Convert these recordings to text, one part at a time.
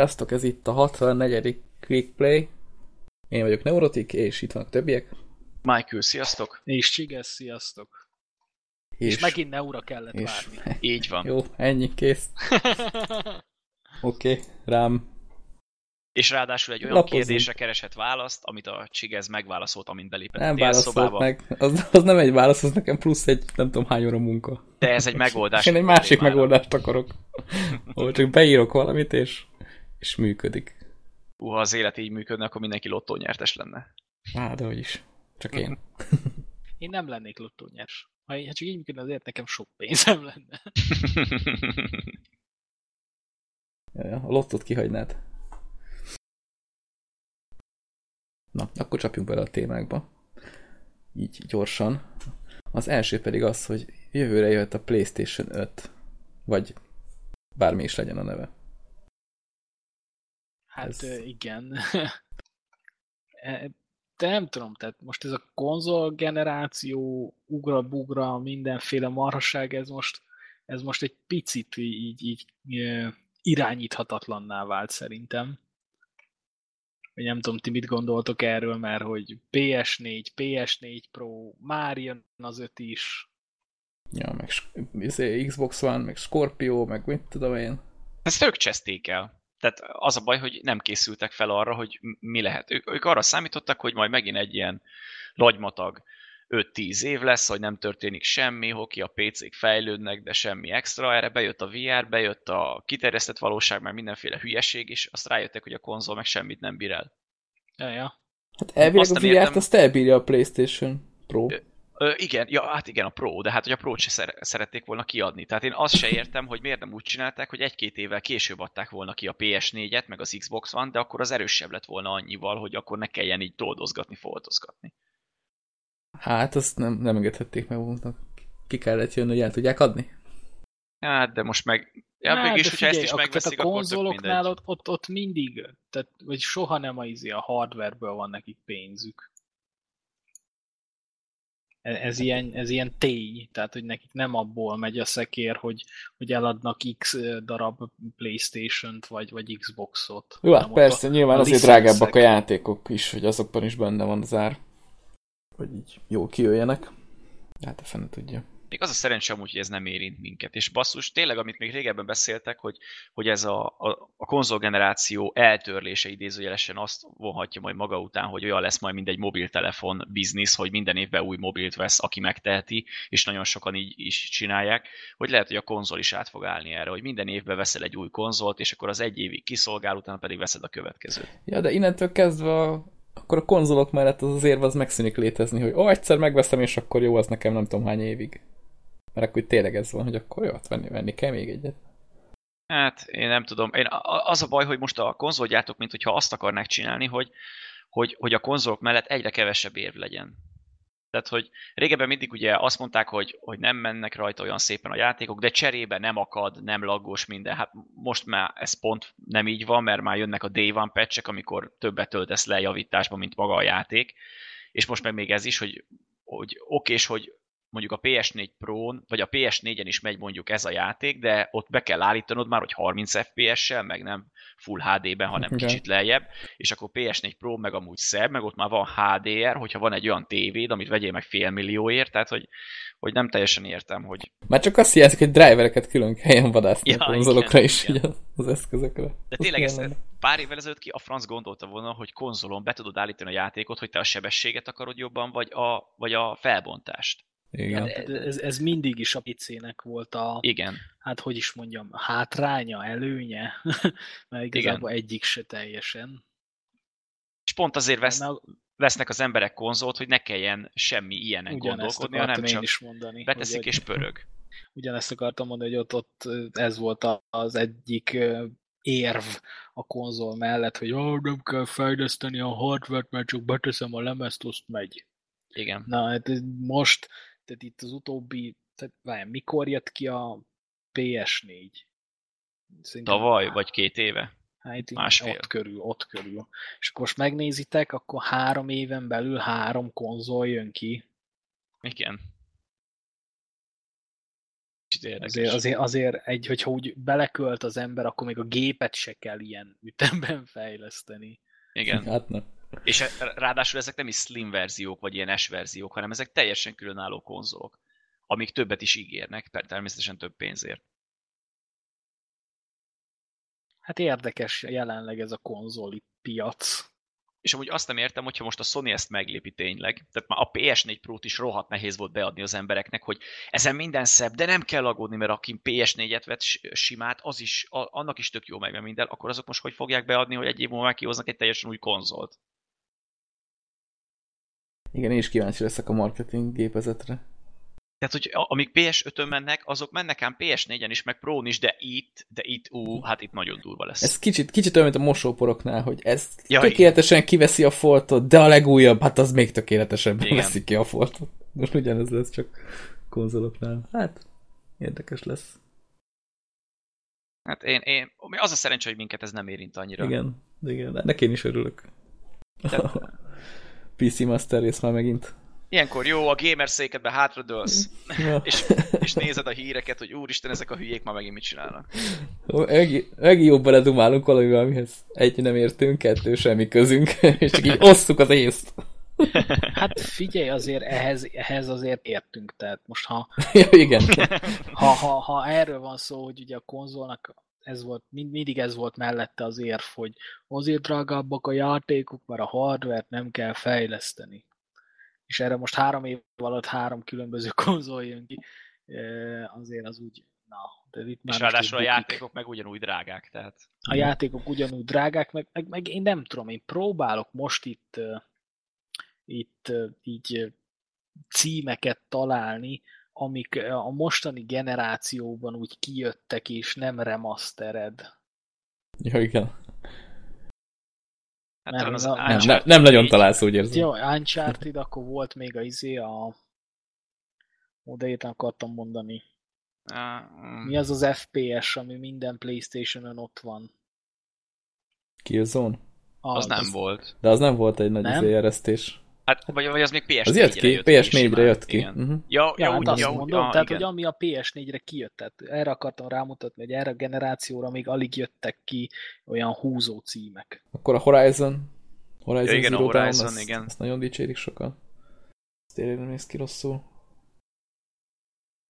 Sziasztok, ez itt a 64. Quick Play. Én vagyok Neurotik, és itt vannak többiek. Michael, sziasztok! És Csigesz, sziasztok! És, és megint Neura kellett és... várni. Így van. Jó, ennyi, kész. Oké, okay, rám. És ráadásul egy olyan Lapozunk. kérdésre keresett választ, amit a Csigez megválaszolt, amint belépett nem a válaszolt meg. Az, az nem egy válasz, az nekem plusz egy nem tudom hány óra munka. De ez egy megoldás. Én egy másik megoldást akarok. Ahol csak beírok valamit, és, és működik. Hú, ha az élet így működne, akkor mindenki lottónyertes lenne. Á, de hogy is. Csak én. én nem lennék lottónyers. Ha hát csak így működne, azért nekem sok pénzem lenne. ja, a lottót kihagynád. Na, akkor csapjunk bele a témákba. Így gyorsan. Az első pedig az, hogy jövőre jöhet a PlayStation 5. Vagy bármi is legyen a neve. Hát ez... igen. E, de nem tudom, tehát most ez a konzol generáció, ugra-bugra, mindenféle marhaság, ez most, ez most egy picit így, így irányíthatatlanná vált szerintem. Vagy nem tudom, ti mit gondoltok erről, mert hogy PS4, PS4 Pro, már jön az öt is. Ja, meg izé, Xbox One, meg Scorpio, meg mit tudom én. Ezt ők cseszték el. Tehát az a baj, hogy nem készültek fel arra, hogy mi lehet. Ők, ők arra számítottak, hogy majd megint egy ilyen lagymatag 5-10 év lesz, hogy nem történik semmi, hoki a PC-k fejlődnek, de semmi extra. Erre bejött a VR, bejött a kiterjesztett valóság, meg mindenféle hülyeség, és azt rájöttek, hogy a konzol meg semmit nem bír el. Ja, ja. Hát elvileg a VR-t azt elbírja a PlayStation Pro. Ö, igen, ja, hát igen, a Pro, de hát hogy a Pro-t se szer- szerették volna kiadni. Tehát én azt se értem, hogy miért nem úgy csinálták, hogy egy-két évvel később adták volna ki a PS4-et, meg az Xbox One, de akkor az erősebb lett volna annyival, hogy akkor ne kelljen így toldozgatni, foltozgatni. Hát azt nem, nem engedhették meg magunknak. Ki kellett jönni, hogy el tudják adni. Hát, de most meg... Ja, hát, mégis, hogyha ezt is megveszik, a konzoloknál ott, ott, ott mindig, tehát, vagy soha nem a, izé, a hardwareből van nekik pénzük. Ez, ez, ilyen, ez ilyen tény, tehát hogy nekik nem abból megy a szekér, hogy, hogy eladnak X darab Playstation-t vagy, vagy Xbox-ot. Jó, hát persze, a, nyilván a azért drágábbak a játékok is, hogy azokban is benne van az ár. Hogy így jól kijöjjenek. Hát a fene tudja. Még az a szerencsé amúgy, hogy ez nem érint minket. És basszus, tényleg, amit még régebben beszéltek, hogy, hogy ez a, a, a konzolgeneráció eltörlése idézőjelesen azt vonhatja majd maga után, hogy olyan lesz majd, mint egy mobiltelefon biznisz, hogy minden évben új mobilt vesz, aki megteheti, és nagyon sokan így is csinálják, hogy lehet, hogy a konzol is át fog állni erre, hogy minden évben veszel egy új konzolt, és akkor az egy évig kiszolgál, utána pedig veszed a következőt. Ja, de innentől kezdve akkor a konzolok mellett az az érve az megszűnik létezni, hogy ó, egyszer megveszem, és akkor jó, az nekem nem tudom hány évig. Mert akkor tényleg ez van, hogy akkor jó, venni, venni kell még egyet. Hát, én nem tudom. Én, az a baj, hogy most a konzolgyártók, mint hogyha azt akarnák csinálni, hogy, hogy, hogy a konzolok mellett egyre kevesebb érv legyen. Tehát, hogy régebben mindig ugye azt mondták, hogy, hogy nem mennek rajta olyan szépen a játékok, de cserébe nem akad, nem laggos minden. Hát most már ez pont nem így van, mert már jönnek a Day One patch amikor többet töltesz le javításba, mint maga a játék. És most meg még ez is, hogy, hogy okés, hogy mondjuk a PS4 Pro-n, vagy a PS4-en is megy mondjuk ez a játék, de ott be kell állítanod már, hogy 30 FPS-sel, meg nem Full HD-ben, hanem okay. kicsit lejjebb, és akkor PS4 Pro meg amúgy szebb, meg ott már van HDR, hogyha van egy olyan tévéd, amit vegyél meg fél millióért, tehát hogy, hogy nem teljesen értem, hogy... Már csak azt hiányzik, hogy drivereket külön kelljen vadászni ja, a konzolokra igen, is, igen. az eszközökre. De tényleg ezt pár évvel ezelőtt ki a franc gondolta volna, hogy konzolon be tudod állítani a játékot, hogy te a sebességet akarod jobban, vagy a, vagy a felbontást. Igen. Hát ez, ez mindig is a PC-nek volt a, Igen. hát hogy is mondjam, hátránya, előnye, mert igazából Igen. egyik se teljesen. És pont azért vesz, vesznek az emberek konzolt, hogy ne kelljen semmi ilyenen Ugyanezt gondolkodni, hanem csak is mondani, beteszik és pörög. Ugyanezt akartam mondani, hogy ott, ott ez volt az egyik érv a konzol mellett, hogy oh, nem kell fejleszteni a hardware mert csak beteszem a lemezt, azt megy. Igen. Na, hát most tehát itt az utóbbi, tehát várjál, mikor jött ki a PS4? Szerintem Tavaly, már, vagy két éve? Hát Másfél. ott körül, ott körül. És akkor most megnézitek, akkor három éven belül három konzol jön ki. Igen. Azért, azért, azért egy, hogyha úgy belekölt az ember, akkor még a gépet se kell ilyen ütemben fejleszteni. Igen. Hát nem. És e- ráadásul ezek nem is slim verziók, vagy ilyen S verziók, hanem ezek teljesen különálló konzolok, amik többet is ígérnek, természetesen több pénzért. Hát érdekes jelenleg ez a konzoli piac. És amúgy azt nem értem, hogyha most a Sony ezt meglépi tényleg, tehát már a PS4 Pro-t is rohadt nehéz volt beadni az embereknek, hogy ezen minden szebb, de nem kell aggódni, mert aki PS4-et vett simát, az is, annak is tök jó meg, minden, akkor azok most hogy fogják beadni, hogy egy év múlva megkihoznak egy teljesen új konzolt? Igen, én is kíváncsi leszek a marketing gépezetre. Tehát, hogy amíg PS5-ön mennek, azok mennek ám PS4-en is, meg Pro-n is, de itt, de itt, ú, hát itt nagyon durva lesz. Ez kicsit, kicsit olyan, mint a mosóporoknál, hogy ez Ja, tökéletesen kiveszi a foltot, de a legújabb, hát az még tökéletesebben Igen. veszi ki a foltot. Most ugyanez lesz csak konzoloknál. Hát, érdekes lesz. Hát én, én, az a szerencsé, hogy minket ez nem érint annyira. Igen, igen, de neki én is örülök. Tehát, PC Master rész már megint. ilyenkor jó, a gamer székedbe hátradőlsz, Ja. és, és nézed a híreket, hogy úristen, ezek a hülyék már megint mit csinálnak. Megint jobban beledumálunk valamivel, amihez egy nem értünk, kettő semmi közünk, és csak így osszuk az észt. Hát figyelj, azért ehhez, ehhez azért értünk, tehát most ha, ja, igen. ha, ha, ha erről van szó, hogy ugye a konzolnak ez volt, mind, mindig ez volt mellette az érv, hogy azért drágábbak a játékok, mert a hardware nem kell fejleszteni. És erre most három év alatt három különböző konzol jön ki, azért az úgy, na, de itt már És ráadásul a játékok meg ugyanúgy drágák, tehát A játékok ugyanúgy drágák, meg, meg, meg én nem tudom, én próbálok most itt, itt így címeket találni, amik uh, a mostani generációban úgy kijöttek, és nem remastered. ja, igen. hát Nem, az na- Nem, nem, nem nagyon találsz, úgy érzem. Jó, Uncharted, akkor volt még a izé a oda értem akartam mondani. Á, mm, Mi az az FPS, ami minden Playstation-ön ott van? Killzone. Ah, az nem volt. De az nem volt egy nagy Nem? izé eresztés. Hát, vagy, vagy az még PS4-re Az jött ki, PS4-re simán. jött ki. Igen. Uh-huh. Ja, Ja, ja, hát úgy, azt ja, úgy, mondom, ja, tehát igen. hogy ami a PS4-re kijött, tehát erre akartam rámutatni, hogy erre a generációra még alig jöttek ki olyan húzó címek. Akkor a Horizon. Horizon Ja, igen, a Zero Dawn, Horizon, azt, igen. azt nagyon dicsérik sokan. Ez tényleg nem néz ki rosszul.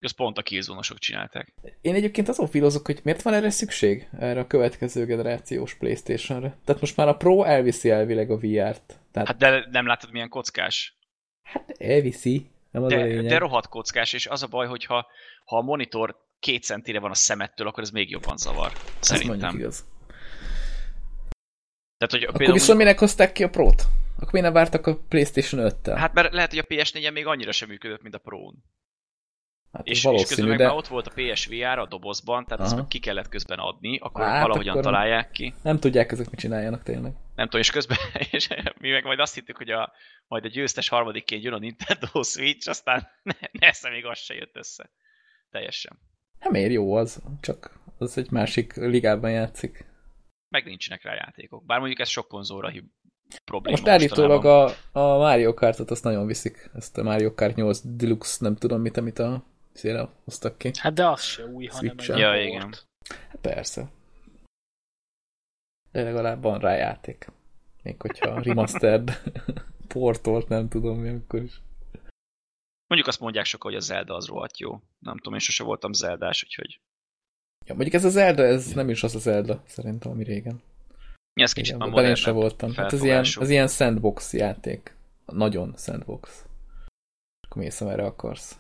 Ezt pont a killzone csinálták. Én egyébként azon filozok, hogy miért van erre szükség, erre a következő generációs Playstation-re. Tehát most már a Pro elviszi elvileg a VR-t. Tehát Hát de nem látod, milyen kockás. hát elviszi, nem az a De, lényeg. de rohadt kockás, és az a baj, hogy ha, a monitor két centire van a szemettől, akkor ez még jobban zavar. Ez Szerintem. igaz. Tehát, hogy Akkor például viszont minek hozták ki a Pro-t? Akkor miért nem vártak a Playstation 5-tel? Hát mert lehet, hogy a PS4-en még annyira sem működött, mint a Pro-n. Hát És, és közben meg de már ott volt a PSVR a dobozban, tehát Aha. meg ki kellett közben adni, akkor Hát, hát, valahogyan akkor- találják ki. nem tudják ezek mit csináljanak tényleg. Nem tudom, és közben és mi meg majd azt hittük, hogy a, majd a győztes harmadikként jön a Nintendo Switch, aztán ne, nesze még az se jött össze. Teljesen. Nem ér jó az, csak az egy másik ligában játszik. Meg nincsenek rá játékok. Bár mondjuk ez sok konzolra hib probléma. Most állítólag a, a Mario Kartot azt nagyon viszik, ezt a Mario Kart 8 Deluxe, nem tudom mit, amit a széle hoztak ki. Hát de az se új, hanem egy. Ja, port. igen. Hát persze. De legalább van rá játék. Még hogyha remastered portolt, nem tudom mi akkor is. Mondjuk azt mondják sokan, hogy a Zelda az rohadt jó. Nem tudom, én sose voltam Zeldás, úgyhogy Ja, mondjuk ez a Zelda, ez nem is az a Zelda, szerintem, ami régen. mi ez kicsit Igen, már abban én modernebb sem voltam. Hát ez ilyen, az ilyen sandbox játék. Nagyon sandbox. Akkor mész, amerre akarsz.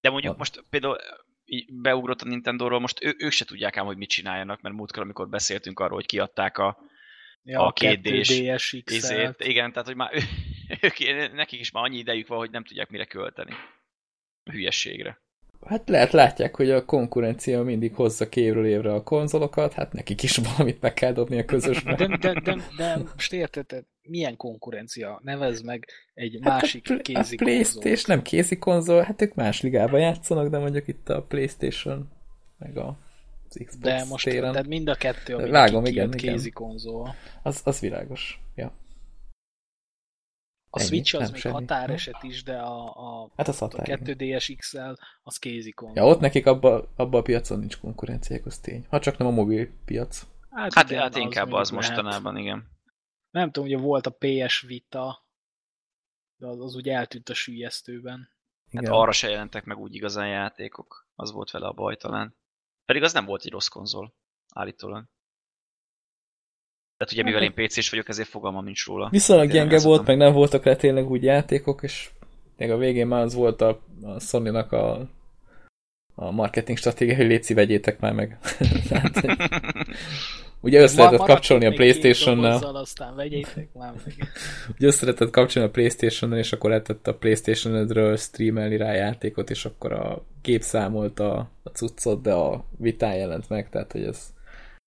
De mondjuk Van. most például így beugrott a Nintendo-ról, most ő, ők se tudják ám, hogy mit csináljanak, mert múltkor, amikor beszéltünk arról, hogy kiadták a, Ja, A 2D-s 2DS XL-t. izét, igen, tehát hogy már ő, ők, nekik is már annyi idejük van, hogy nem tudják mire költeni. A hülyességre. Hát lehet, látják, hogy a konkurencia mindig hozza ki évről évre a konzolokat, hát nekik is valamit meg kell dobni a közösbe. De, de, de, de most érted, milyen konkurencia? Nevez meg egy másik hát a, pl- kézi a Playstation nem kézi konzol, hát ők más ligában játszanak, de mondjuk itt a Playstation, meg a az Xbox De most téren, tehát mind a kettő, ami Vágom, Vágom, igen, igen, igen. kézi konzol. az, az világos. Ja. A Ennyi, Switch az nem még semmi. határeset is, de a, a, Hát az a határ. igen. 2DS XL az kézikon. Ja, ott nekik abba, abba a piacon nincs konkurenciák, az tény. Ha csak nem a mobil piac. Hát, igen, hát inkább az, lehet. mostanában, igen. Nem tudom, ugye volt a PS Vita, de az, az úgy eltűnt a sülyeztőben. Hát Igen. arra se jelentek meg úgy igazán játékok. Az volt vele a baj talán. Pedig az nem volt egy rossz konzol, állítólag. Tehát ugye mivel én PC-s vagyok, ezért fogalmam nincs róla. Viszonylag gyenge volt, meg nem voltak rá tényleg úgy játékok, és még a végén már az volt a, a Sony-nak a, a marketing stratégia, hogy létszi, vegyétek már meg. Tehát, ugye össze lehetett kapcsolni a dobozzal, aztán vegyétek már meg. ugye össze lehetett kapcsolni a Playstation-nel, és akkor lehetett a Playstation-edről streamelni rá játékot, és akkor a gép számolta a cuccot, de a vitán jelent meg, tehát hogy ez,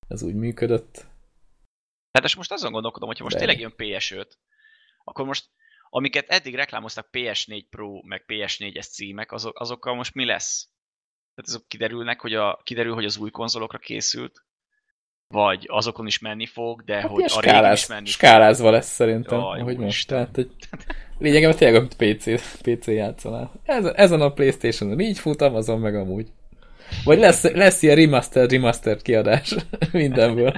ez úgy működött. Hát és most azon gondolkodom, hogyha most De- tényleg jön PS5, akkor most amiket eddig reklámoztak PS4 Pro, meg PS4-es címek, azok, azokkal most mi lesz? Tehát azok kiderülnek, hogy a, kiderül, hogy az új konzolokra készült, vagy azokon is menni fog, de Hát hogy a régi is skáláz, menni fog. skálázva lesz szerintem, Jaj, ahogy most. Tehát, hogy lényegében tényleg, amit PC, PC játszanál. Ez, ezen a Playstation-on így fut, Amazon meg amúgy. Vagy lesz, lesz ilyen remaster, remaster kiadás mindenből.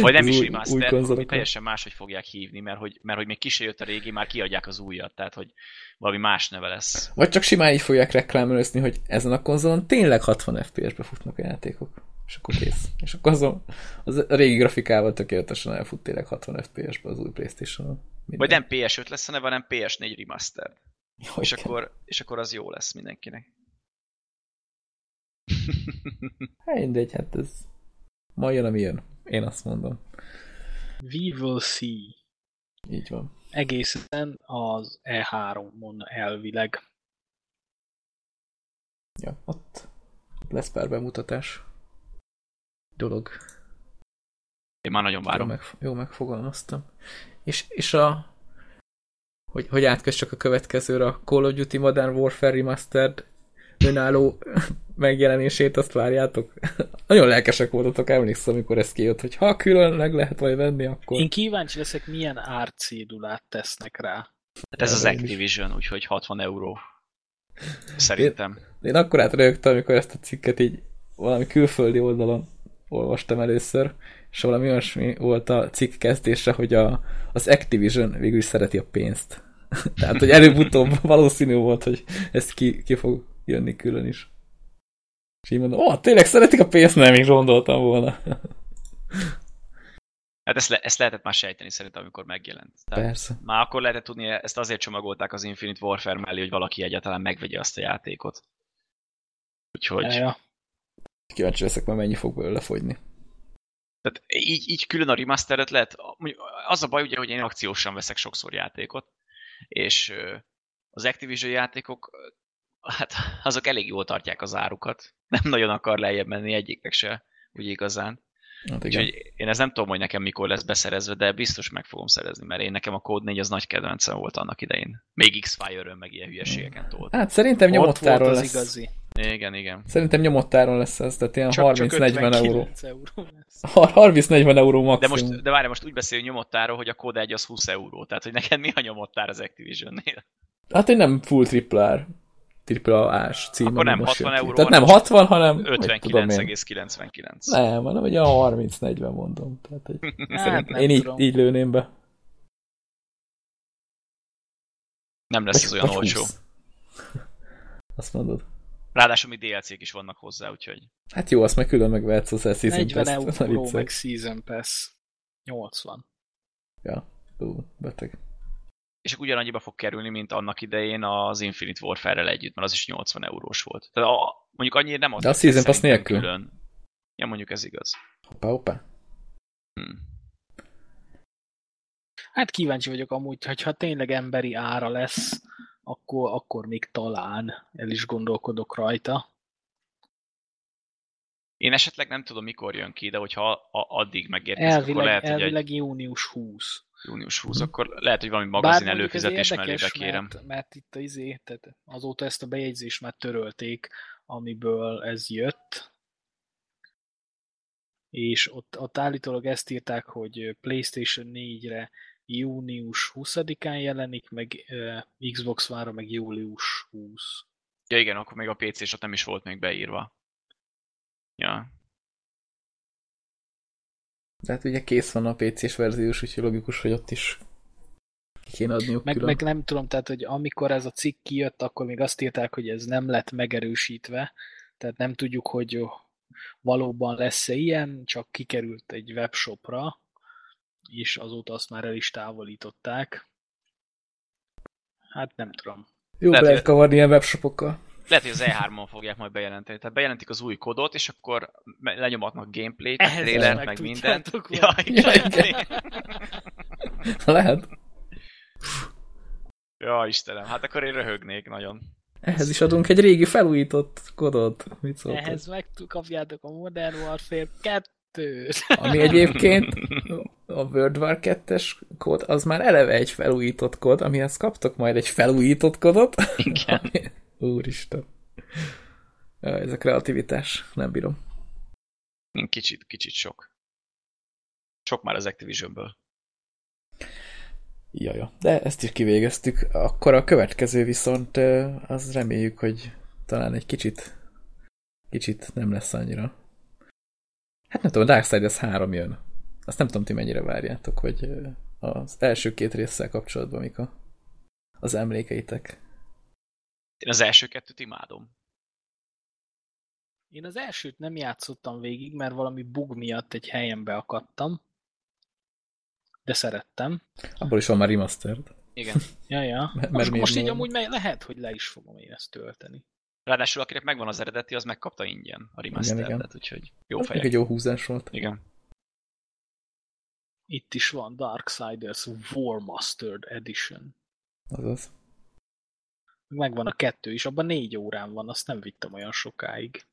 Vagy nem Az is új- remaster, új teljesen máshogy fogják hívni, mert hogy, mert hogy még ki se jött a régi, már kiadják az újat, tehát hogy valami más neve lesz. Vagy csak simán így fogják reklámolni, hogy ezen a konzolon tényleg 60 FPS-be futnak a játékok. És akkor kész. És akkor azon, az a régi grafikával tökéletesen elfut tényleg 60 FPS-be az új Playstation-on. Vagy nem PS5 lesz neve, hanem PS4 Remastered. Jó, És igen. akkor, és akkor az jó lesz mindenkinek. Hát mindegy, hát ez majd jön, ami jön. Én azt mondom. We will see. Így van. Egészen az E3-on elvileg. Ja, ott lesz pár bemutatás. Dolog. Én már nagyon Jó, várom. meg, jó megfogalmaztam. És, és a hogy, hogy átkössek a következőre a Call of Duty Modern Warfare Remastered önálló megjelenését, azt várjátok? Nagyon lelkesek voltatok, emlékszem, amikor ez kijött, hogy ha külön meg lehet majd venni, akkor... Én kíváncsi leszek, milyen árcédulát tesznek rá. Hát ez az én. Activision, úgyhogy 60 euró. Szerintem. Én akkor átrögtem, amikor ezt a cikket így valami külföldi oldalon olvastam először, és valami olyasmi volt a cikk kezdése, hogy a, az Activision végül is szereti a pénzt. Tehát, hogy előbb-utóbb valószínű volt, hogy ez ki, ki fog jönni külön is. És így mondom, ó, tényleg szeretik a pénzt? Nem, így gondoltam volna. Hát ezt, le, ezt lehetett már sejteni szerintem, amikor megjelent. Tehát Persze. már akkor lehetett tudni, ezt azért csomagolták az Infinite Warfare mellé, hogy valaki egyáltalán megvegye azt a játékot. Úgyhogy... Ja, ja. Kíváncsi leszek, már mennyi fog belőle fogyni. Tehát így, így külön a remasteret lehet, az a baj ugye, hogy én akciósan veszek sokszor játékot, és az Activision játékok, hát azok elég jól tartják az árukat. Nem nagyon akar lejjebb menni egyiknek se, úgy igazán. Hát igen. Úgyhogy én ez nem tudom, hogy nekem mikor lesz beszerezve, de biztos meg fogom szerezni, mert én nekem a Code 4 az nagy kedvencem volt annak idején. Még X-Fire-ön meg ilyen hülyeségeken tolt. Hát szerintem az lesz. igazi. Igen, igen. Szerintem nyomottáron lesz ez, tehát ilyen Csak, csak 30-40 euró. 59 euró lesz. 30-40 euró De maximum. most, de várj, most úgy beszélünk nyomottáról, hogy a Code 1 az 20 euró. Tehát, hogy neked mi a nyomottár az Activision-nél? Hát én nem full tripla R, tripla A-s cím. Akkor nem most 60 jön ki. euró, Tehát nem hanem 60, hanem mit tudom én. 59,99. Nem, hanem egy olyan 30-40 mondom. Tehát, hogy Hát, én így, tudom. így lőném be. Nem lesz ez olyan vagy olcsó. 20. Azt mondod. Ráadásul még DLC-k is vannak hozzá, úgyhogy Hát jó, azt meg külön megvehetsz az Season 40 Pass-t. ne euró viccelj. meg Season Pass. 80. Ja, ú, beteg. és akkor ugyanannyiba fog kerülni, mint annak idején az Infinite Warfare-rel együtt, mert az is 80 eurós volt. Tehát a, mondjuk annyira nem adtak a Season Pass nélkül? Külön. Ja, mondjuk ez igaz. Hoppá, hoppá. Hm. Hát kíváncsi vagyok amúgy, hogyha tényleg emberi ára lesz, akkor, akkor még talán el is gondolkodok rajta. Én esetleg nem tudom, mikor jön ki, de hogyha a, addig megérkezik, akkor Elvileg, lehet, hogy elvileg egy június 20. június 20, akkor lehet, hogy valami magazin Bár előfizetés mellé érdekes, bekérem. Mert, mert itt az izé, tehát azóta ezt a bejegyzést már törölték, amiből ez jött. És ott, ott állítólag ezt írták, hogy PlayStation 4-re június 20-án jelenik, meg uh, Xbox One-ra meg július 20. Ja igen, akkor még a PC és ott nem is volt még beírva. Ja. De hát ugye kész van a PC-s verziós, úgyhogy logikus, hogy ott is kéne adniuk meg, külön. meg nem tudom, tehát, hogy amikor ez a cikk kijött, akkor még azt írták, hogy ez nem lett megerősítve, tehát nem tudjuk, hogy valóban lesz-e ilyen, csak kikerült egy webshopra, és azóta azt már el is távolították. Hát nem tudom. Jó, Lehet, lehet kavarni ilyen webshopokkkal. Lehet, hogy az E3-on fogják majd bejelenteni. Tehát bejelentik az új kodot, és akkor lenyomatnak gameplayt, meg Ehhez trailert, meg mindent. megtudtátok Ja, igen. igen. Lehet. ja, Istenem, hát akkor én röhögnék nagyon. Ehhez is adunk egy régi felújított kodot. Mit szóltál? Ehhez megkapjátok a Modern Warfare 2-t. Ami egyébként a World War 2-es kód, az már eleve egy felújított kód, amihez kaptok majd egy felújított kodot. Igen. Ami- Úristen. Ja, ez a kreativitás, nem bírom. Kicsit, kicsit sok. Sok már az Activisionből. Jaja, de ezt is kivégeztük. Akkor a következő viszont az reméljük, hogy talán egy kicsit kicsit nem lesz annyira. Hát nem tudom, Darksiders 3 jön. Azt nem tudom, ti mennyire várjátok, hogy az első két résszel kapcsolatban mik a, az emlékeitek. Én az első kettőt imádom. Én az elsőt nem játszottam végig, mert valami bug miatt egy helyen beakadtam. De szerettem. Abból is van már remastered. Igen. Ja, ja. Mert most, most így amúgy lehet, hogy le is fogom én ezt tölteni. Ráadásul akinek megvan az eredeti, az megkapta ingyen a remastered igen. úgyhogy jó fejek. egy jó húzás volt. Igen. Itt is van Darksiders War Mastered Edition. Azaz. Megvan a kettő is, abban négy órán van, azt nem vittem olyan sokáig.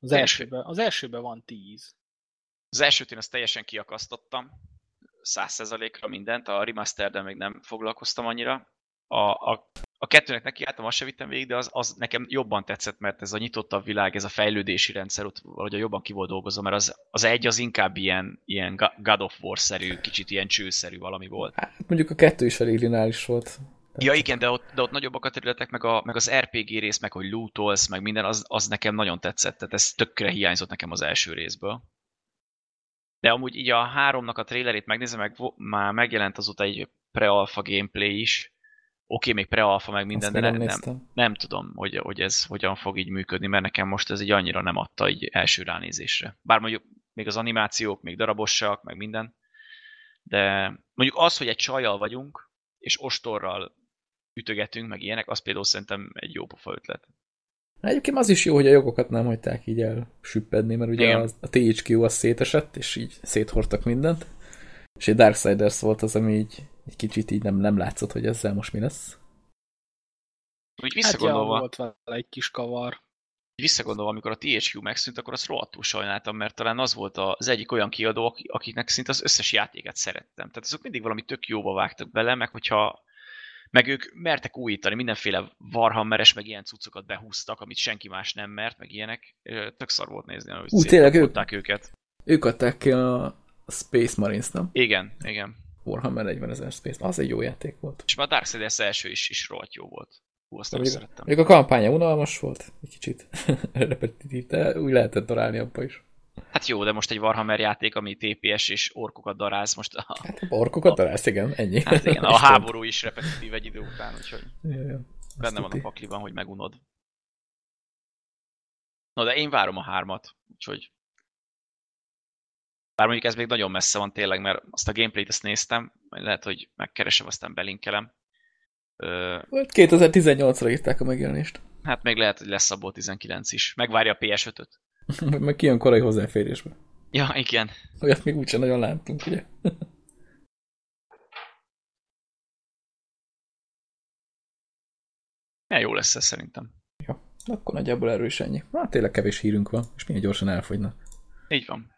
Az Első. elsőben, az elsőben van tíz. Az elsőt én azt teljesen kiakasztottam, 100%-ra mindent, a remastered még nem foglalkoztam annyira. A, a, a kettőnek nekiálltam, azt se vittem végig, de az, az nekem jobban tetszett, mert ez a nyitottabb világ, ez a fejlődési rendszer, ott valahogy jobban ki volt dolgozva, mert az, az egy az inkább ilyen, ilyen God of War-szerű, kicsit ilyen csőszerű valami volt. Hát mondjuk a kettő is elég lineáris volt. Ja igen, de ott, de ott nagyobbak a területek, meg, a, meg az RPG rész, meg hogy lootolsz, meg minden, az, az nekem nagyon tetszett, tehát ez tökre hiányzott nekem az első részből. De amúgy így a háromnak a trailerét megnézem, meg már megjelent azóta egy pre-alpha gameplay is. Oké, még pre-alpha meg minden, Azt de nem nem, nem tudom, hogy, hogy ez hogyan fog így működni, mert nekem most ez így annyira nem adta így első ránézésre. Bár mondjuk még az animációk még darabosak, meg minden. De mondjuk az, hogy egy csajjal vagyunk, és ostorral ütögetünk, meg ilyenek, az például szerintem egy jó pofa ötlet. Egyébként az is jó, hogy a jogokat nem hagyták így elsüppedni, mert ugye Igen. az, a THQ az szétesett, és így széthordtak mindent. És egy Darksiders volt az, ami így egy kicsit így nem, nem látszott, hogy ezzel most mi lesz. Úgy Hát visszagondolva, volt vele egy kis kavar. visszagondolva, amikor a THQ megszűnt, akkor azt rohadtul sajnáltam, mert talán az volt az egyik olyan kiadó, aki- akiknek szinte az összes játéket szerettem. Tehát azok mindig valami tök jóba vágtak bele, meg hogyha meg ők mertek újítani, mindenféle Warhammeres, meg ilyen cuccokat behúztak, amit senki más nem mert, meg ilyenek. Tök szar volt nézni, hogy Ú, tényleg ők- őket. Ők adták ki a, a Space Marines, nem? Igen, igen. Warhammer 40 ezer Space. Az egy jó játék volt. És már a Darksiders első is, is rohadt jó volt. Hú, azt nem Mondjuk, szerettem. mondjuk a kampánya unalmas volt, egy kicsit repetitív, de úgy lehetett darálni abba is. Hát jó, de most egy Warhammer játék, ami TPS és orkokat daráz, most a, Hát a barkokat darálsz, igen, ennyi. hát igen, a háború is repetitív egy idő után, úgyhogy. Ja, benne van a pakliban, hogy megunod. Na de én várom a hármat, úgyhogy bár mondjuk ez még nagyon messze van tényleg, mert azt a gameplayt ezt néztem, lehet, hogy megkeresem, aztán belinkelem. Ö, Volt 2018-ra írták a megjelenést. hát még lehet, hogy lesz abból 19 is. Megvárja a PS5-öt. Meg kijön korai hozzáférésbe. Ja, igen. Olyat még úgysem nagyon láttunk, ugye? Ja, jó lesz ez szerintem. Ja, akkor nagyjából erről is ennyi. Hát tényleg kevés hírünk van, és milyen gyorsan elfogynak. Így van.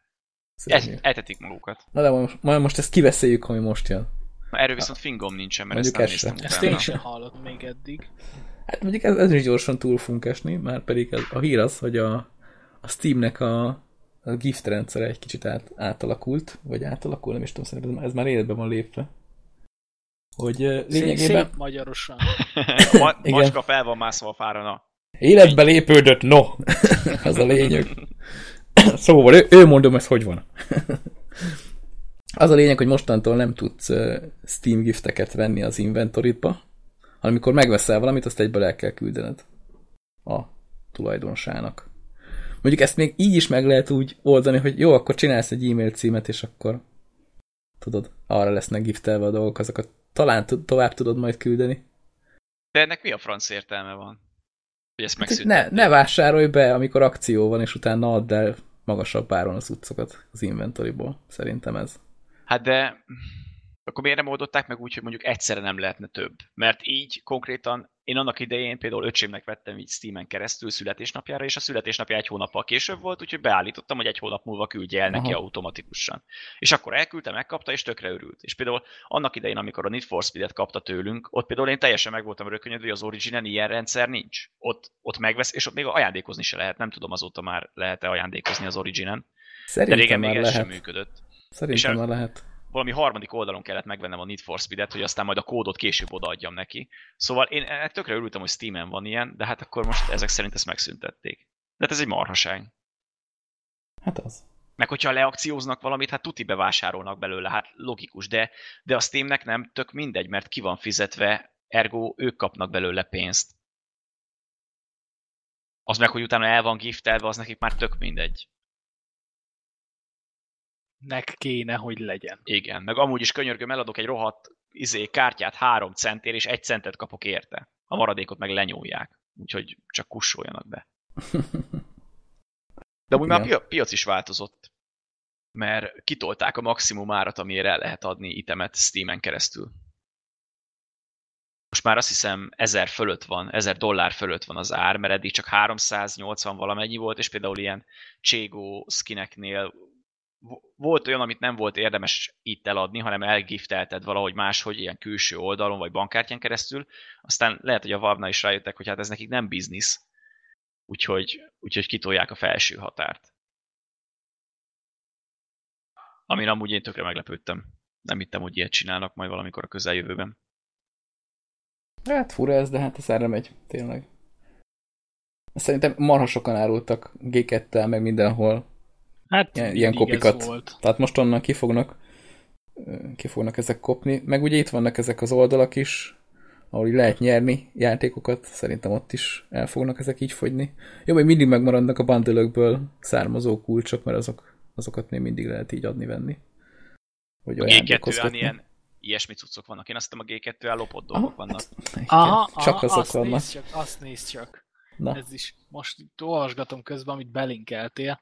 Et, etetik magukat. Na de most, majd most ezt kiveszéljük, ami most jön. Na, erről viszont fingom nincsen, mert Mondjuk ezt ez nem néztem Ezt én sem hallottam még eddig. Hát mondjuk ez, ez is gyorsan túl fogunk esni, már pedig ez, a hír az, hogy a, a Steamnek a, a gift rendszere egy kicsit át, átalakult, vagy átalakul, nem is tudom, szerintem ez már életbe van lépve. hogy ö, Szép, lényegében szép magyarosan. Ma, macska fel van mászva a fára, na. életbe lépődött, no! Az a lényeg. Szóval ő, ő mondom, ez hogy van. Az a lényeg, hogy mostantól nem tudsz Steam gifteket venni az inventoridba, hanem amikor megveszel valamit, azt egyből el kell küldened a tulajdonosának. Mondjuk ezt még így is meg lehet úgy oldani, hogy jó, akkor csinálsz egy e-mail címet, és akkor tudod, arra lesznek giftelve a dolgok, azokat talán to- tovább tudod majd küldeni. De ennek mi a franc értelme van? Hogy ezt Hát, ne, ne vásárolj be, amikor akció van, és utána add el magasabb áron az utcokat az inventoryból. Szerintem ez. Hát de akkor miért nem oldották meg úgy, hogy mondjuk egyszerre nem lehetne több? Mert így konkrétan én annak idején például öcsémnek vettem így Steamen keresztül születésnapjára, és a születésnapja egy hónappal később volt, úgyhogy beállítottam, hogy egy hónap múlva küldje el neki Aha. automatikusan. És akkor elküldte, megkapta, és tökre örült. És például annak idején, amikor a Need for Speed-et kapta tőlünk, ott például én teljesen meg voltam rökönyödve, hogy az Originen ilyen rendszer nincs. Ott, ott megvesz, és ott még ajándékozni se lehet. Nem tudom azóta már lehet-e ajándékozni az Originen. De Szerintem régen még ez sem lehet. működött Szerintem És már lehet. Valami harmadik oldalon kellett megvennem a Need for Speed-et, hogy aztán majd a kódot később odaadjam neki. Szóval én ennek tökre örültem, hogy Steam-en van ilyen, de hát akkor most ezek szerint ezt megszüntették. De hát ez egy marhaság. Hát az. Meg hogyha leakcióznak valamit, hát tuti bevásárolnak belőle, hát logikus, de, de a Steamnek nem tök mindegy, mert ki van fizetve, ergo ők kapnak belőle pénzt. Az meg, hogy utána el van giftelve, az nekik már tök mindegy. Nek kéne, hogy legyen. Igen, meg amúgy is könyörgöm, eladok egy rohadt izé, kártyát három centért, és egy centet kapok érte. A maradékot meg lenyúlják. Úgyhogy csak kussoljanak be. De amúgy már a Igen. pia- piac is változott. Mert kitolták a maximum árat, amiért el lehet adni itemet Steamen keresztül. Most már azt hiszem 1000 fölött van, 1000 dollár fölött van az ár, mert eddig csak 380 valamennyi volt, és például ilyen Cségó skineknél volt olyan, amit nem volt érdemes itt eladni, hanem elgiftelted valahogy máshogy, ilyen külső oldalon, vagy bankkártyán keresztül. Aztán lehet, hogy a valve is rájöttek, hogy hát ez nekik nem biznisz, úgyhogy, úgyhogy kitolják a felső határt. Amin amúgy én tökre meglepődtem. Nem hittem, hogy ilyet csinálnak majd valamikor a közeljövőben. Hát fura ez, de hát ez erre megy, tényleg. Szerintem marha sokan árultak G2-tel, meg mindenhol. Hát Ilyen- kopikat. Volt. Tehát most onnan ki fognak, ki fognak ezek kopni. Meg ugye itt vannak ezek az oldalak is, ahol így lehet nyerni játékokat, szerintem ott is el fognak ezek így fogyni. Jó, még mindig megmaradnak a bundle származó kulcsok, mert azok, azokat még mindig lehet így adni-venni. Hogy A G2-án ajándékozgatni. ilyen ilyesmi cuccok vannak. Én azt hiszem a G2-án lopott dolgok vannak. Igen, Aha, csak aha, azok azt vannak. nézd csak, azt nézd csak. Na, Ez is, most olvasgatom közben, amit belinkeltél,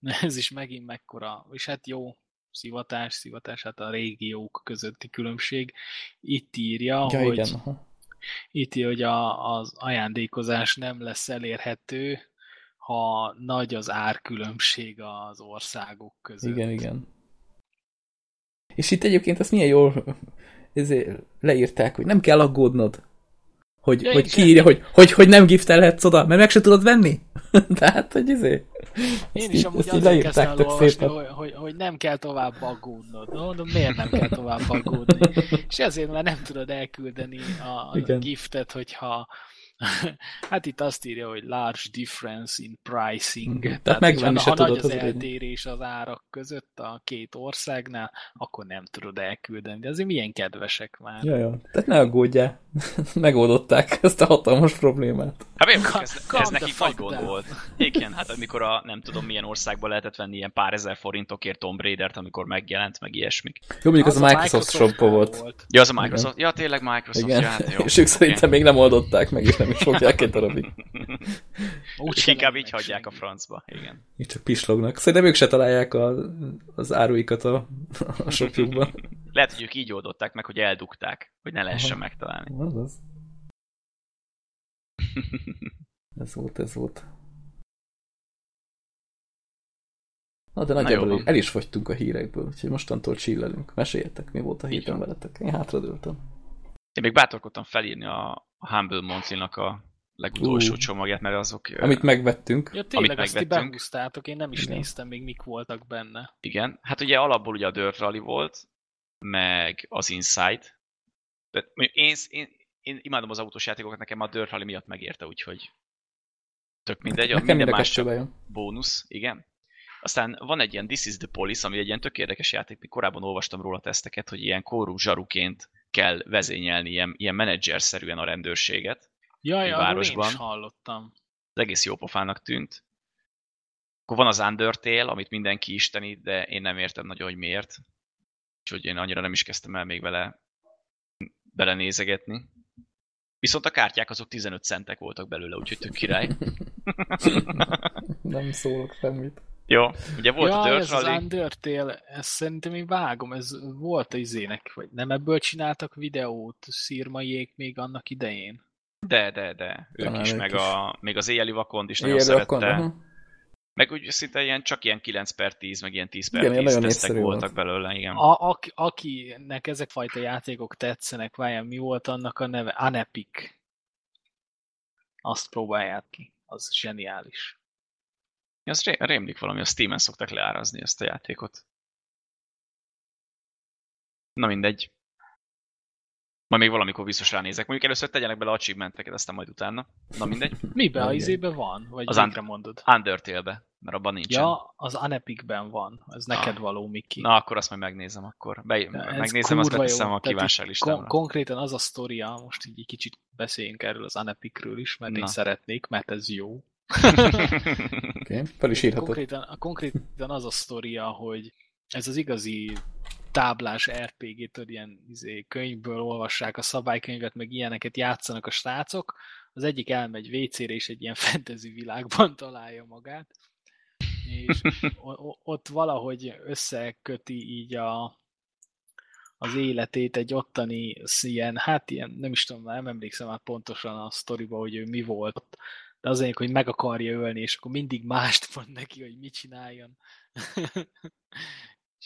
ez is megint mekkora, és hát jó, szivatás, szivatás, hát a régiók közötti különbség. Itt írja, ja, hogy, igen, aha. itt írja, hogy a, az ajándékozás nem lesz elérhető, ha nagy az árkülönbség az országok között. Igen, igen. És itt egyébként azt milyen jól ezért leírták, hogy nem kell aggódnod, hogy, Ja, hogy kiírja, hogy, hogy, hogy nem giftelhetsz oda, mert meg se tudod venni. Tehát, hogy izé. Én is amúgy azért kezdtem el olvasni, hogy, hogy, hogy nem kell tovább aggódnod. Mondom, miért nem kell tovább aggódni? És ezért már nem tudod elküldeni a, Igen. giftet, hogyha hát itt azt írja, hogy large difference in pricing. Mhm. Tehát megvenni hogyha- se ha tudod, nagy az az eltérés az árak között a két országnál, akkor nem tudod elküldeni. De azért milyen kedvesek már. Ja, ja. Tehát ne aggódjál. Megoldották ezt a hatalmas problémát. Hát Ca- ez, ez nekik nagy gond volt. Igen, hát amikor a nem tudom milyen országban lehetett venni ilyen pár ezer forintokért Tomb Raider-t, amikor megjelent, meg ilyesmik. Jó, mondjuk az, a Microsoft, shopba volt. volt. Ja, az a Microsoft. Ja, tényleg Microsoft. Igen. Ja, hát jó. És ők szerintem még nem oldották meg, és nem is fogják egy darabig. Úgy inkább így hagyják a francba. Igen. Így csak pislognak. Szerintem ők se találják a, az áruikat a, a shopjukban. Lehet, hogy ők így oldották meg, hogy eldugták, hogy ne lehessen Aha. megtalálni. Az az. Ez volt, ez volt. Na, de Na, nagyjából van. el is fogytunk a hírekből, úgyhogy mostantól csillelünk. Meséljetek, mi volt a héten veletek. Én hátradőltem. Én még bátorkodtam felírni a, a Humble Monthly-nak a legutolsó Ú. csomagját, mert azok... Amit megvettünk. Ja, tényleg, Amit azt ti megvettünk. én nem is Igen. néztem még mik voltak benne. Igen. Hát ugye alapból ugye a Dirt Rally volt, meg az Inside, Tehát én, én, én imádom az autós játékokat, nekem a Dirt Rally miatt megérte, úgyhogy tök mindegy, Nekem minden mind a más csak bónusz, igen. Aztán van egy ilyen This is the Police, ami egy ilyen tök érdekes játék, még korábban olvastam róla teszteket, hogy ilyen korú zsaruként kell vezényelni ilyen, ilyen menedzser-szerűen a rendőrséget. Jaj, Egy arról én városban. is hallottam. Az egész jó pofának tűnt. Akkor van az Undertale, amit mindenki istenít, de én nem értem nagyon, hogy miért. Úgyhogy én annyira nem is kezdtem el még vele belenézegetni. Viszont a kártyák azok 15 centek voltak belőle, úgyhogy tök király. Nem szólok semmit. Jó, ugye volt ja, a Dirt ez az Rally. Undertale, ezt szerintem én vágom, ez volt a izének, vagy nem ebből csináltak videót szírmaiék még annak idején? De, de, de. Ők Talán is, ők meg, is. A, még az éjjeli vakond is nagyon Éjjel szerette. aha. Meg úgy szinte ilyen, csak ilyen 9 per 10, meg ilyen 10 per Igen, 10 ilyen nagyon tesztek voltak volt. belőle, igen. A, aki, akinek ezek fajta játékok tetszenek, várjál, mi volt annak a neve? Anepic. Azt próbálják ki. Az zseniális. Az ré, rémlik valami, a Steam-en szoktak leárazni ezt a játékot. Na mindegy. Majd még valamikor biztos ránézek. Mondjuk először tegyenek bele achievementeket, aztán majd utána. Na mindegy. Mibe? A izébe van? Vagy Az Un- mondod? Undertale-be, mert abban nincsen. Ja, az Anepicben van. Ez neked Ah. való, Miki. Na, akkor azt majd megnézem akkor. Be, megnézem, azt leteszem a kívánság Kon- listámra. konkrétan az a sztoria, most így egy kicsit beszéljünk erről az Anepicről is, mert Na. én szeretnék, mert ez jó. Oké, fel is írhatod. Konkrétan, konkrétan az a sztoria, hogy ez az igazi táblás RPG, tudod, ilyen izé, könyvből olvassák a szabálykönyvet, meg ilyeneket játszanak a srácok, az egyik elmegy WC-re, és egy ilyen fantasy világban találja magát, és ott valahogy összeköti így a, az életét egy ottani ilyen, hát ilyen, nem is tudom, nem emlékszem már pontosan a sztoriba, hogy ő mi volt de az egyik, hogy meg akarja ölni, és akkor mindig mást mond neki, hogy mit csináljon.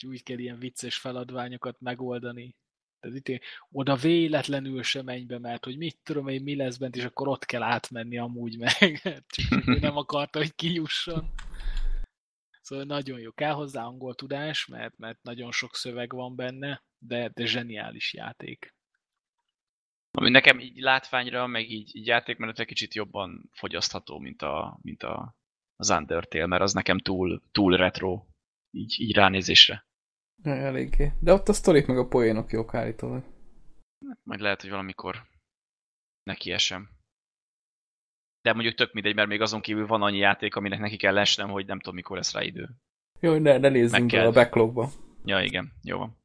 és úgy kell ilyen vicces feladványokat megoldani. Tehát itt oda véletlenül sem menj be, mert hogy mit tudom én, mi lesz bent, és akkor ott kell átmenni amúgy meg. Csak, csak ő nem akarta, hogy kijusson. Szóval nagyon jó. Kell hozzá angol tudás, mert, mert nagyon sok szöveg van benne, de, de zseniális játék. Ami nekem így látványra, meg így, így játékmenetre kicsit jobban fogyasztható, mint, a, mint a, az Undertale, mert az nekem túl, túl retro, így, így ránézésre. Eléggé. De ott a sztorik meg a poénok jók állítólag. Majd lehet, hogy valamikor nekiesem. De mondjuk tök mindegy, mert még azon kívül van annyi játék, aminek neki kell esnem, hogy nem tudom, mikor lesz rá idő. Jó, ne, ne nézzünk bele a backlogba. Ja, igen, jó van.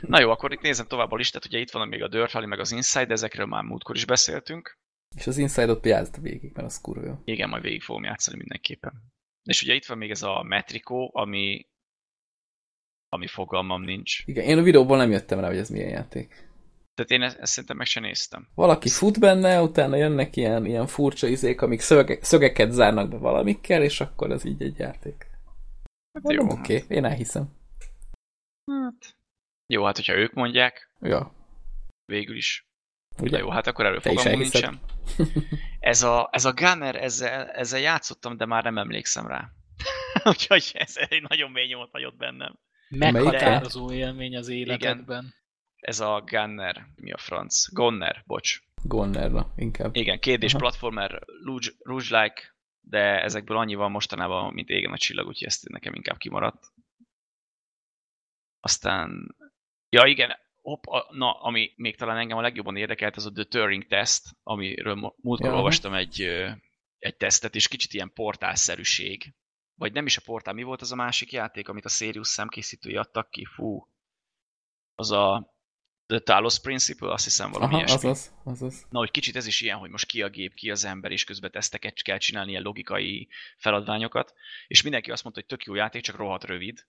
Na jó, akkor itt nézem tovább a listát, ugye itt van még a Dirt Rally, meg az Inside, de ezekről már múltkor is beszéltünk. És az Inside-ot játszd végig, mert az kurva jó. Igen, majd végig fogom játszani mindenképpen. És ugye itt van még ez a Metrico, ami ami fogalmam nincs. Igen, én a videóból nem jöttem rá, hogy ez milyen játék. Tehát én ezt, ezt szerintem meg sem néztem. Valaki fut benne, utána jönnek ilyen, ilyen furcsa izék, amik szöge, szögeket zárnak be valamikkel, és akkor ez így egy játék. Hát Mondom, jó, oké, okay, én elhiszem. Hát. Jó, hát hogyha ők mondják, Ja, végül is. ugye? De jó, hát akkor elhiszed. nincsen. Ez a, ez a Gunner, ezzel, ezzel játszottam, de már nem emlékszem rá. Úgyhogy ez egy nagyon mély nyomot hagyott bennem. Meghatározó élmény az életedben. Ez a Gunner, mi a franc? Gonner, bocs. Gonnerna, inkább. Igen, kérdés Aha. platformer, Rouge-like, de ezekből annyi van mostanában, mint égen a csillag, úgyhogy ezt nekem inkább kimaradt. Aztán, ja igen, hopp, a, na, ami még talán engem a legjobban érdekelt, az a The Turing Test, amiről múltkor Ja. olvastam egy, egy tesztet, és kicsit ilyen portálszerűség. Vagy nem is a portál, mi volt az a másik játék, amit a Serious szemkészítői adtak ki? Fú, az a The Talos Principle, azt hiszem valami Aha, ilyesmi. azaz, azaz. Na, hogy kicsit ez is ilyen, hogy most ki a gép, ki az ember, és közben teszteket kell csinálni, ilyen logikai feladványokat. És mindenki azt mondta, hogy tök jó játék, csak rohadt rövid.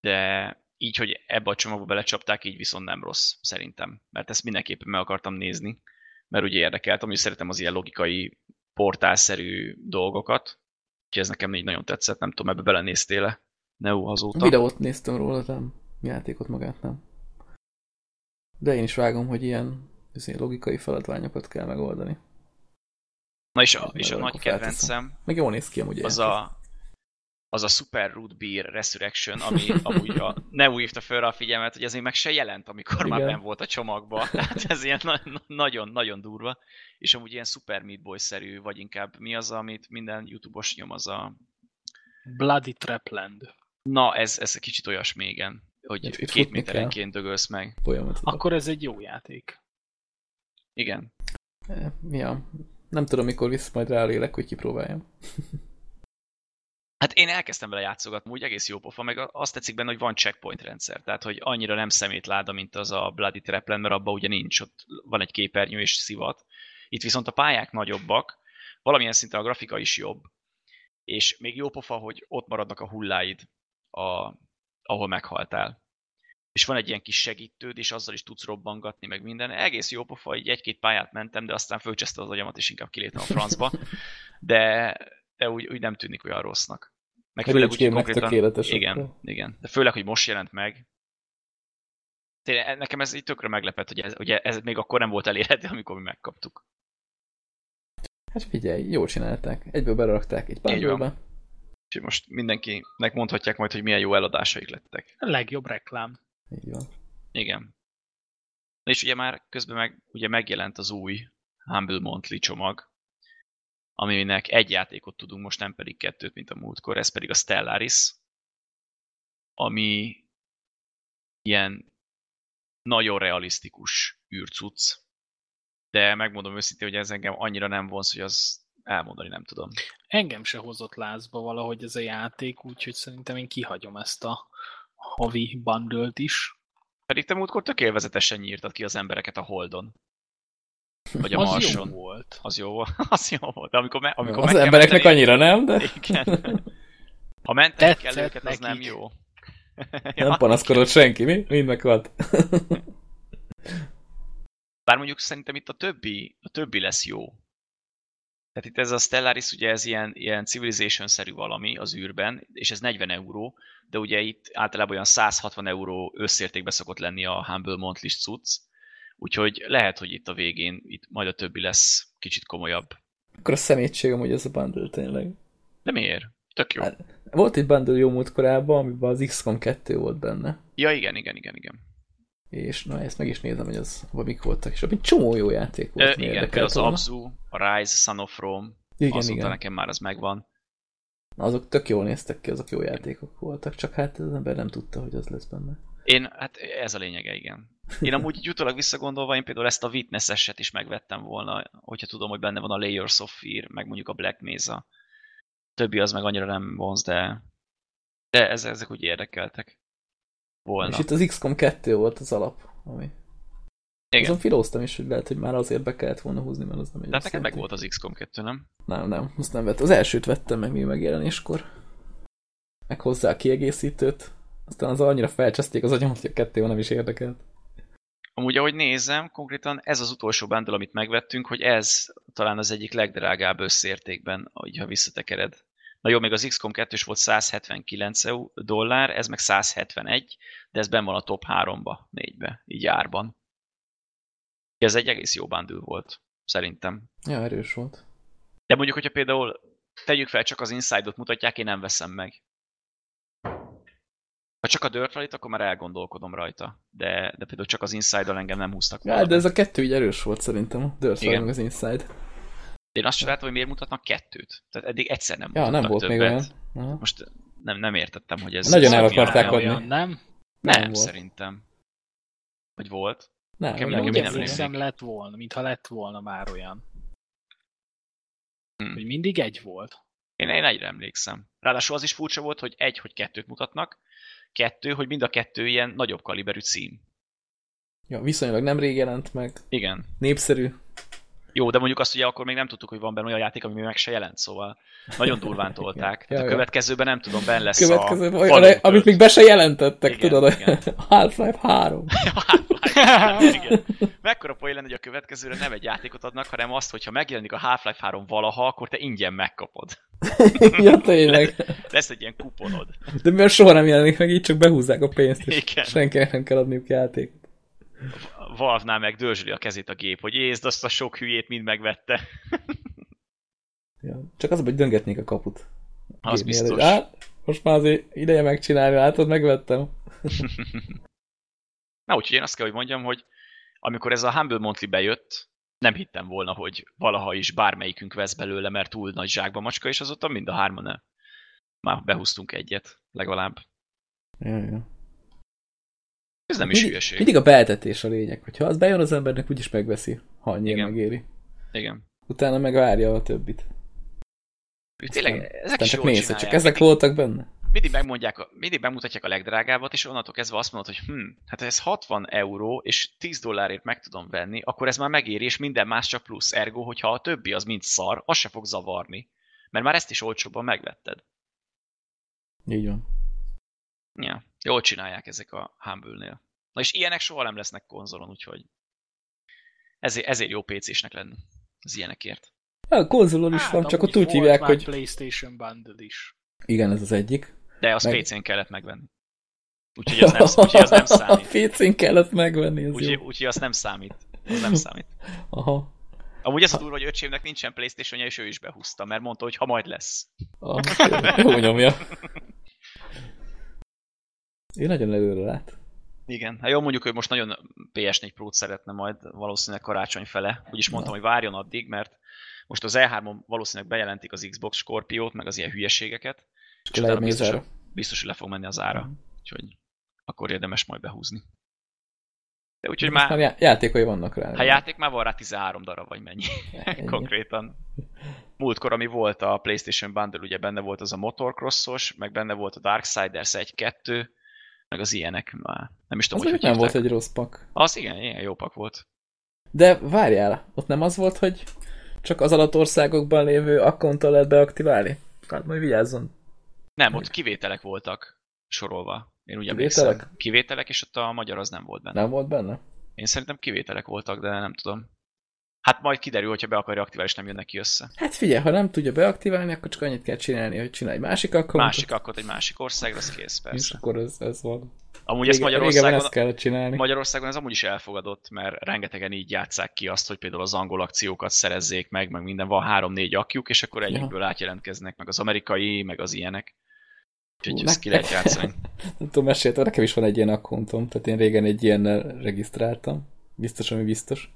De így, hogy ebbe a csomagba belecsapták, így viszont nem rossz, szerintem. Mert ezt mindenképpen meg akartam nézni, mert ugye érdekelt, ami szeretem az ilyen logikai portálszerű dolgokat. Úgyhogy ez nekem így nagyon tetszett, nem tudom, ebbe belenéztél-e? Neo azóta. videót néztem róla, nem. Játékot magát nem. De én is vágom, hogy ilyen izé, logikai feladványokat kell megoldani. Na és a, és a nagy kedvencem, Meg jól néz ki amúgy az a, az a Super Root Beer Resurrection, ami amúgy a Neo hívta föl a figyelmet, hogy ez még meg se jelent, amikor Igen. már nem volt a csomagba. Tehát ez ilyen nagyon-nagyon durva. És amúgy ilyen Super Meat Boy-szerű, vagy inkább mi az, amit minden YouTube-os nyom, az a... Bloody Trapland. Na, ez, ez kicsit olyasmi, igen. Hogy Itt két méterenként dögölsz meg. Akkor ez egy jó játék. Igen. Ja, nem tudom, mikor vissza majd rálélek, hogy kipróbáljam. Hát én elkezdtem vele játszogatni, úgy egész jó pofa, meg azt tetszik benne, hogy van checkpoint rendszer, tehát hogy annyira nem szemétláda, mint az a Bloody Trapland, mert abban ugye nincs, ott van egy képernyő és szivat. Itt viszont a pályák nagyobbak, valamilyen szinten a grafika is jobb, és még jó pofa, hogy ott maradnak a hulláid, a, ahol meghaltál. És van egy ilyen kis segítőd, és azzal is tudsz robbangatni, meg minden. Egész jó pofa, így egy-két pályát mentem, de aztán fölcseszte az agyamat, és inkább kiléptem a francba. De de úgy, úgy nem tűnik olyan rossznak. Meg főleg úgy, konkrétan, igen, igen. De főleg, hogy most jelent meg. Tényleg, nekem ez így tökre meglepett, hogy ez, ugye ez még akkor nem volt elérhető, amikor mi megkaptuk. Hát figyelj, jól csinálták. Egyből berakták egy bundle És most mindenkinek mondhatják majd, hogy milyen jó eladásaik lettek. A legjobb reklám. Így van. Igen. És ugye már közben meg, ugye megjelent az új Humble Monthly csomag, aminek egy játékot tudunk most, nem pedig kettőt, mint a múltkor, ez pedig a Stellaris, ami ilyen nagyon realisztikus űrcuc, de megmondom őszintén, hogy ez engem annyira nem vonz, hogy az elmondani nem tudom. Engem se hozott lázba valahogy ez a játék, úgyhogy szerintem én kihagyom ezt a havi bundle is. Pedig te múltkor tök élvezetesen nyírtad ki az embereket a Holdon. Vagy a az Marson. jó volt. Az jó volt. Az jó volt. De amikor, me, amikor az embereknek annyira nem, de... Igen. Ha mentek kell őket, az nem jó. ja. Nem panaszkodott senki, mi? Mind meghalt. Bár mondjuk szerintem itt a többi, a többi lesz jó. Tehát itt ez a Stellaris, ugye ez ilyen, ilyen Civilization-szerű valami az űrben, és ez 40 euró, de ugye itt általában olyan 160 euró összértékbe szokott lenni a Humble Monthly cucc, Úgyhogy lehet, hogy itt a végén itt majd a többi lesz kicsit komolyabb. Akkor a szemétség hogy ez a bundle tényleg. De miért? Tök jó. Hát, volt egy bundle jó múlt korábban, amiben az XCOM 2 volt benne. Ja, igen, igen, igen, igen. És na, ezt meg is nézem, hogy az mik voltak, és abban csomó jó játék volt. Ö, igen, például az Abzu, a Rise, Son of Rome, igen, azóta igen. nekem már az megvan. Na, azok tök jól néztek ki, azok jó játékok voltak, csak hát az ember nem tudta, hogy az lesz benne. Én, hát ez a lényege, igen. Én amúgy így utólag visszagondolva, én például ezt a Witness-eset is megvettem volna, hogyha tudom, hogy benne van a Layers of Fear, meg mondjuk a Black Mesa. Többi az meg annyira nem vonz, de, de ezek, ezek úgy érdekeltek volna. És itt az XCOM 2 volt az alap, ami... Igen. Azon filóztam is, hogy lehet, hogy már azért be kellett volna húzni, mert az nem egy De neked meg volt az XCOM 2, nem? Nem, nem, azt nem vettem. Az elsőt vettem meg mi megjelenéskor. Meg hozzá a kiegészítőt. Aztán az annyira felcseszték az agyamat, hogy a kettő nem is érdekelt. Amúgy, ahogy nézem, konkrétan ez az utolsó bundle, amit megvettünk, hogy ez talán az egyik legdrágább összértékben, ha visszatekered. Na jó, még az XCOM 2 volt 179 dollár, ez meg 171, de ez ben van a top 3-ba, 4-be, így árban. Ez egy egész jó bundle volt, szerintem. Ja, erős volt. De mondjuk, hogyha például tegyük fel, csak az Inside-ot mutatják, én nem veszem meg. Ha csak a Dirt Rally-t, akkor már elgondolkodom rajta. De, de például csak az Inside-dal engem nem húztak Ja, de ez a kettő így erős volt szerintem, a Dirt Rally meg az Inside. Én azt csináltam, hogy miért mutatnak kettőt. Tehát eddig egyszer nem ja, nem volt többet. még olyan. Aha. Most nem, nem értettem, hogy ez... Nagyon el akarták adni. Olyan, nem? Nem, nem volt. szerintem. Vagy volt? Nem, nekem, nem, nekem nem hiszem lett volna, mintha lett volna már olyan. Hmm. Hogy mindig egy volt. Én, én egyre emlékszem. Ráadásul az is furcsa volt, hogy egy, hogy kettőt mutatnak, kettő, hogy mind a kettő ilyen nagyobb kaliberű cím. Ja, viszonylag nem jelent meg. Igen. Népszerű. Jó, de mondjuk azt ugye akkor még nem tudtuk, hogy van benne olyan játék, ami még meg se jelent, szóval nagyon durván tolták. ja, a következőben nem tudom, benne lesz következőben a... Olyan, amit még be se jelentettek, igen, tudod? Igen. Half-Life 3. Half-Life igen. Mekkora poén lenne, hogy a következőre nem egy játékot adnak, hanem azt, hogyha megjelenik a Half-Life 3 valaha, akkor te ingyen megkapod. ja, tényleg. Lesz egy ilyen kuponod. De miért soha nem jelenik meg, így csak behúzzák a pénzt, és Igen. senkinek nem kell adniuk játékot. Valve-nál meg dörzsöli a kezét a gép, hogy észd azt a sok hülyét mind megvette. ja, csak az, hogy döngetnék a kaput. A az biztos. Á, Most már azért ideje megcsinálni, látod, megvettem. Na, úgyhogy én azt kell, hogy mondjam, hogy amikor ez a Humble Monthly bejött, nem hittem volna, hogy valaha is bármelyikünk vesz belőle, mert túl nagy zsákba macska, és azóta mind a hárman ne. Már behúztunk egyet, legalább. Ja, ja. Ez nem is Mindig, hülyeség. mindig a beeltetés a lényeg, hogyha az bejön az embernek, úgyis megveszi, ha annyira Igen. megéri. Igen. Utána meg várja a többit. Úgy Tényleg, Aztán- ezek Aztán csak hogy csak ezek mindig, voltak benne. mindig, megmondják, mindig megmutatják a legdrágábbat, és onnantól kezdve azt mondod, hogy hm, hát ez 60 euró, és 10 dollárért meg tudom venni, akkor ez már megéri, és minden más csak plusz. Ergo, hogyha a többi az mind szar, az se fog zavarni. Mert már ezt is olcsóbban megvetted. Így van. Ja, jól csinálják ezek a Humble-nél. Na és ilyenek soha nem lesznek konzolon, úgyhogy ezért, ezért jó PC-snek lenni. Az ilyenekért. A konzolon is Hát, van, csak ott úgy hívják, hogy PlayStation Bundle is. igen, ez az egyik. De az Meg- PC-n kellett megvenni. Úgyhogy az nem, úgyhogy az nem A számít. PC-n kellett megvenni, ez Úgyhogy, jó. úgyhogy az nem számít. Az nem számít. Aha. Amúgy ez a durva, hogy öcsémnek nincsen playstation és ő is behúzta, mert mondta, hogy ha majd lesz. Aha. Jó nyomja. Ő nagyon előre lát. Igen. Hát jó, mondjuk, hogy most nagyon PS4 Pro-t szeretne majd valószínűleg karácsony fele. Úgyis mondtam, Na. hogy várjon addig, mert most az E3-on valószínűleg bejelentik az Xbox Scorpio-t, meg az ilyen hülyeségeket. És És utána biztos, erre. biztos, hogy le fog menni az ára. Mhm. Úgyhogy akkor érdemes majd behúzni. De úgyhogy már, már já- játékai vannak rá. ha játék már van rá 13 darab, vagy mennyi. Ennyi. Konkrétan. Múltkor, ami volt a PlayStation Bundle, ugye benne volt az a Motorcrossos, meg benne volt a Darksiders 1-2, meg az ilyenek. Már nem is tudom, Az hogy hogy nem volt egy rossz pak. Az igen, igen, jó pak volt. De várjál, ott nem az volt, hogy csak az alatt országokban lévő akkonttal lehet beaktiválni? Hát majd vigyázzon. Nem, ott kivételek voltak sorolva. Én úgy Kivételek? emlékszem. Kivételek, és ott a magyar az nem volt benne. Nem volt benne? Én szerintem kivételek voltak, de nem tudom. Hát majd kiderül, hogyha be akarja aktiválni, és nem jönnek ki össze. Hát figyelj, ha nem tudja beaktiválni, akkor csak annyit kell csinálni, hogy csinálj másik akkontot. Másik akkor egy másik országra, az kész, És persze. akkor ez, ez van. Amúgy ezt Régen- régen Magyarországon, ezt kellett csinálni. Magyarországon ez amúgy is elfogadott, mert rengetegen így játszák ki azt, hogy például az angol akciókat szerezzék meg, meg minden, van három-négy akjuk, és akkor egyikből átjelentkeznek, meg az amerikai, meg az ilyenek. Úgyhogy ezt ki lehet játszani. Nem tudom, meséltem, nekem is van egy ilyen akkontom, tehát én régen egy ilyennel regisztráltam. Biztos, ami biztos.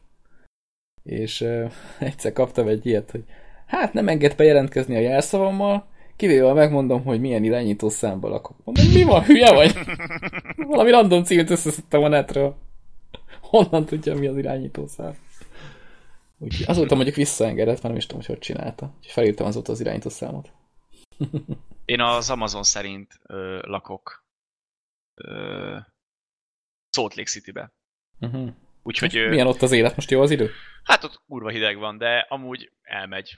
És uh, egyszer kaptam egy ilyet, hogy hát nem enged bejelentkezni a jelszavammal, kivéve ha megmondom, hogy milyen irányító számba lakok. Mondom, mi van, hülye vagy? Valami random címet összeszedtem a netről. Honnan tudja, mi az irányító szám? Úgyhogy azóta mondjuk visszaengedett, mert nem is tudom, hogy hogy csinálta. Úgyhogy felírtam azóta az irányító számot. Én az Amazon szerint ö, lakok ö, Salt Lake City-be. Uh-huh. Úgyhogy Milyen ott az élet? Most jó az idő? hát ott kurva hideg van, de amúgy elmegy.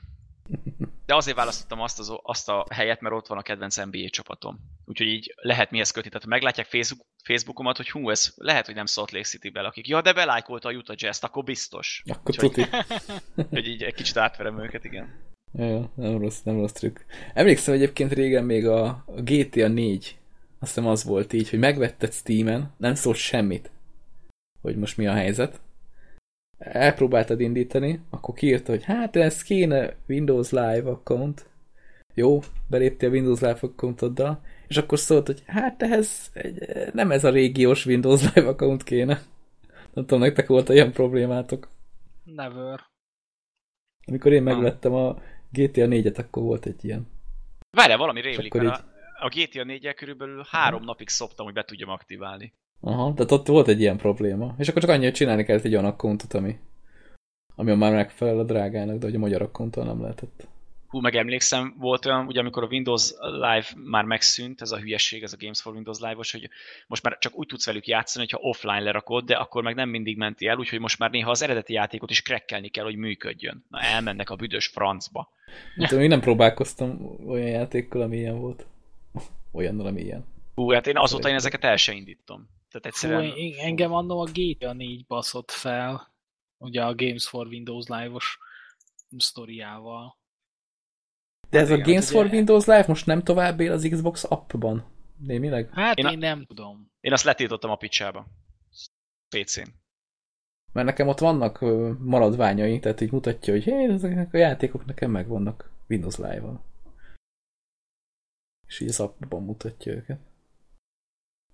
De azért választottam azt, az, azt a helyet, mert ott van a kedvenc NBA csapatom. Úgyhogy így lehet mihez kötni. Tehát ha meglátják Facebook, Facebookomat, hogy hú, ez lehet, hogy nem Salt Lake City-be lakik. Ja, de belájkolta a Utah Jazz-t, akkor biztos. Akkor Úgyhogy-. Hogy így egy kicsit átverem őket, igen. Ja, nem rossz, nem rossz trükk. Emlékszem egyébként régen még a, a GTA 4, azt hiszem az volt így, hogy megvetted Steam-en, nem szólt semmit, hogy most mi a helyzet. Elpróbáltad indítani, akkor kiírta, hogy hát ez kéne Windows Live account. Jó, beléptél a Windows Live accountoddal, és akkor szólt, hogy hát ehhez egy, nem ez a régiós Windows Live account kéne. Nem tudom, nektek volt ilyen problémátok. Never. Amikor én megvettem a GTA 4-et, akkor volt egy ilyen. Várjál, valami rémlik, mert a, a GTA 4 körülbelül három napig szoptam, hogy be tudjam aktiválni. Aha, tehát ott volt egy ilyen probléma. És akkor csak annyi, hogy csinálni kellett egy olyan akkontot, ami, ami már megfelel a drágának, de hogy a magyar akkonttal nem lehetett. Hú, meg emlékszem, volt olyan, ugye amikor a Windows Live már megszűnt, ez a hülyeség, ez a Games for Windows Live-os, hogy most már csak úgy tudsz velük játszani, hogyha offline lerakod, de akkor meg nem mindig menti el, úgyhogy most már néha az eredeti játékot is krekkelni kell, hogy működjön. Na, elmennek a büdös francba. Tudom, én nem próbálkoztam olyan játékkal, ami ilyen volt. Olyannal, ami ilyen. Hú, hát én azóta én ezeket el se indítom. Tehát Fú, egyszerűen... én, engem annó a GTA 4 baszott fel, ugye a Games for Windows Live-os sztoriával. De ez a igen, Games ugye- for Windows Live most nem tovább él az Xbox appban? Némileg? Hát Én én, a- én nem tudom. Én azt letiltottam a picsába. PC-n. Mert nekem ott vannak maradványai, tehát így mutatja, hogy hé, ezeknek a játékok nekem megvannak Windows Live-on. És így az appban mutatja őket.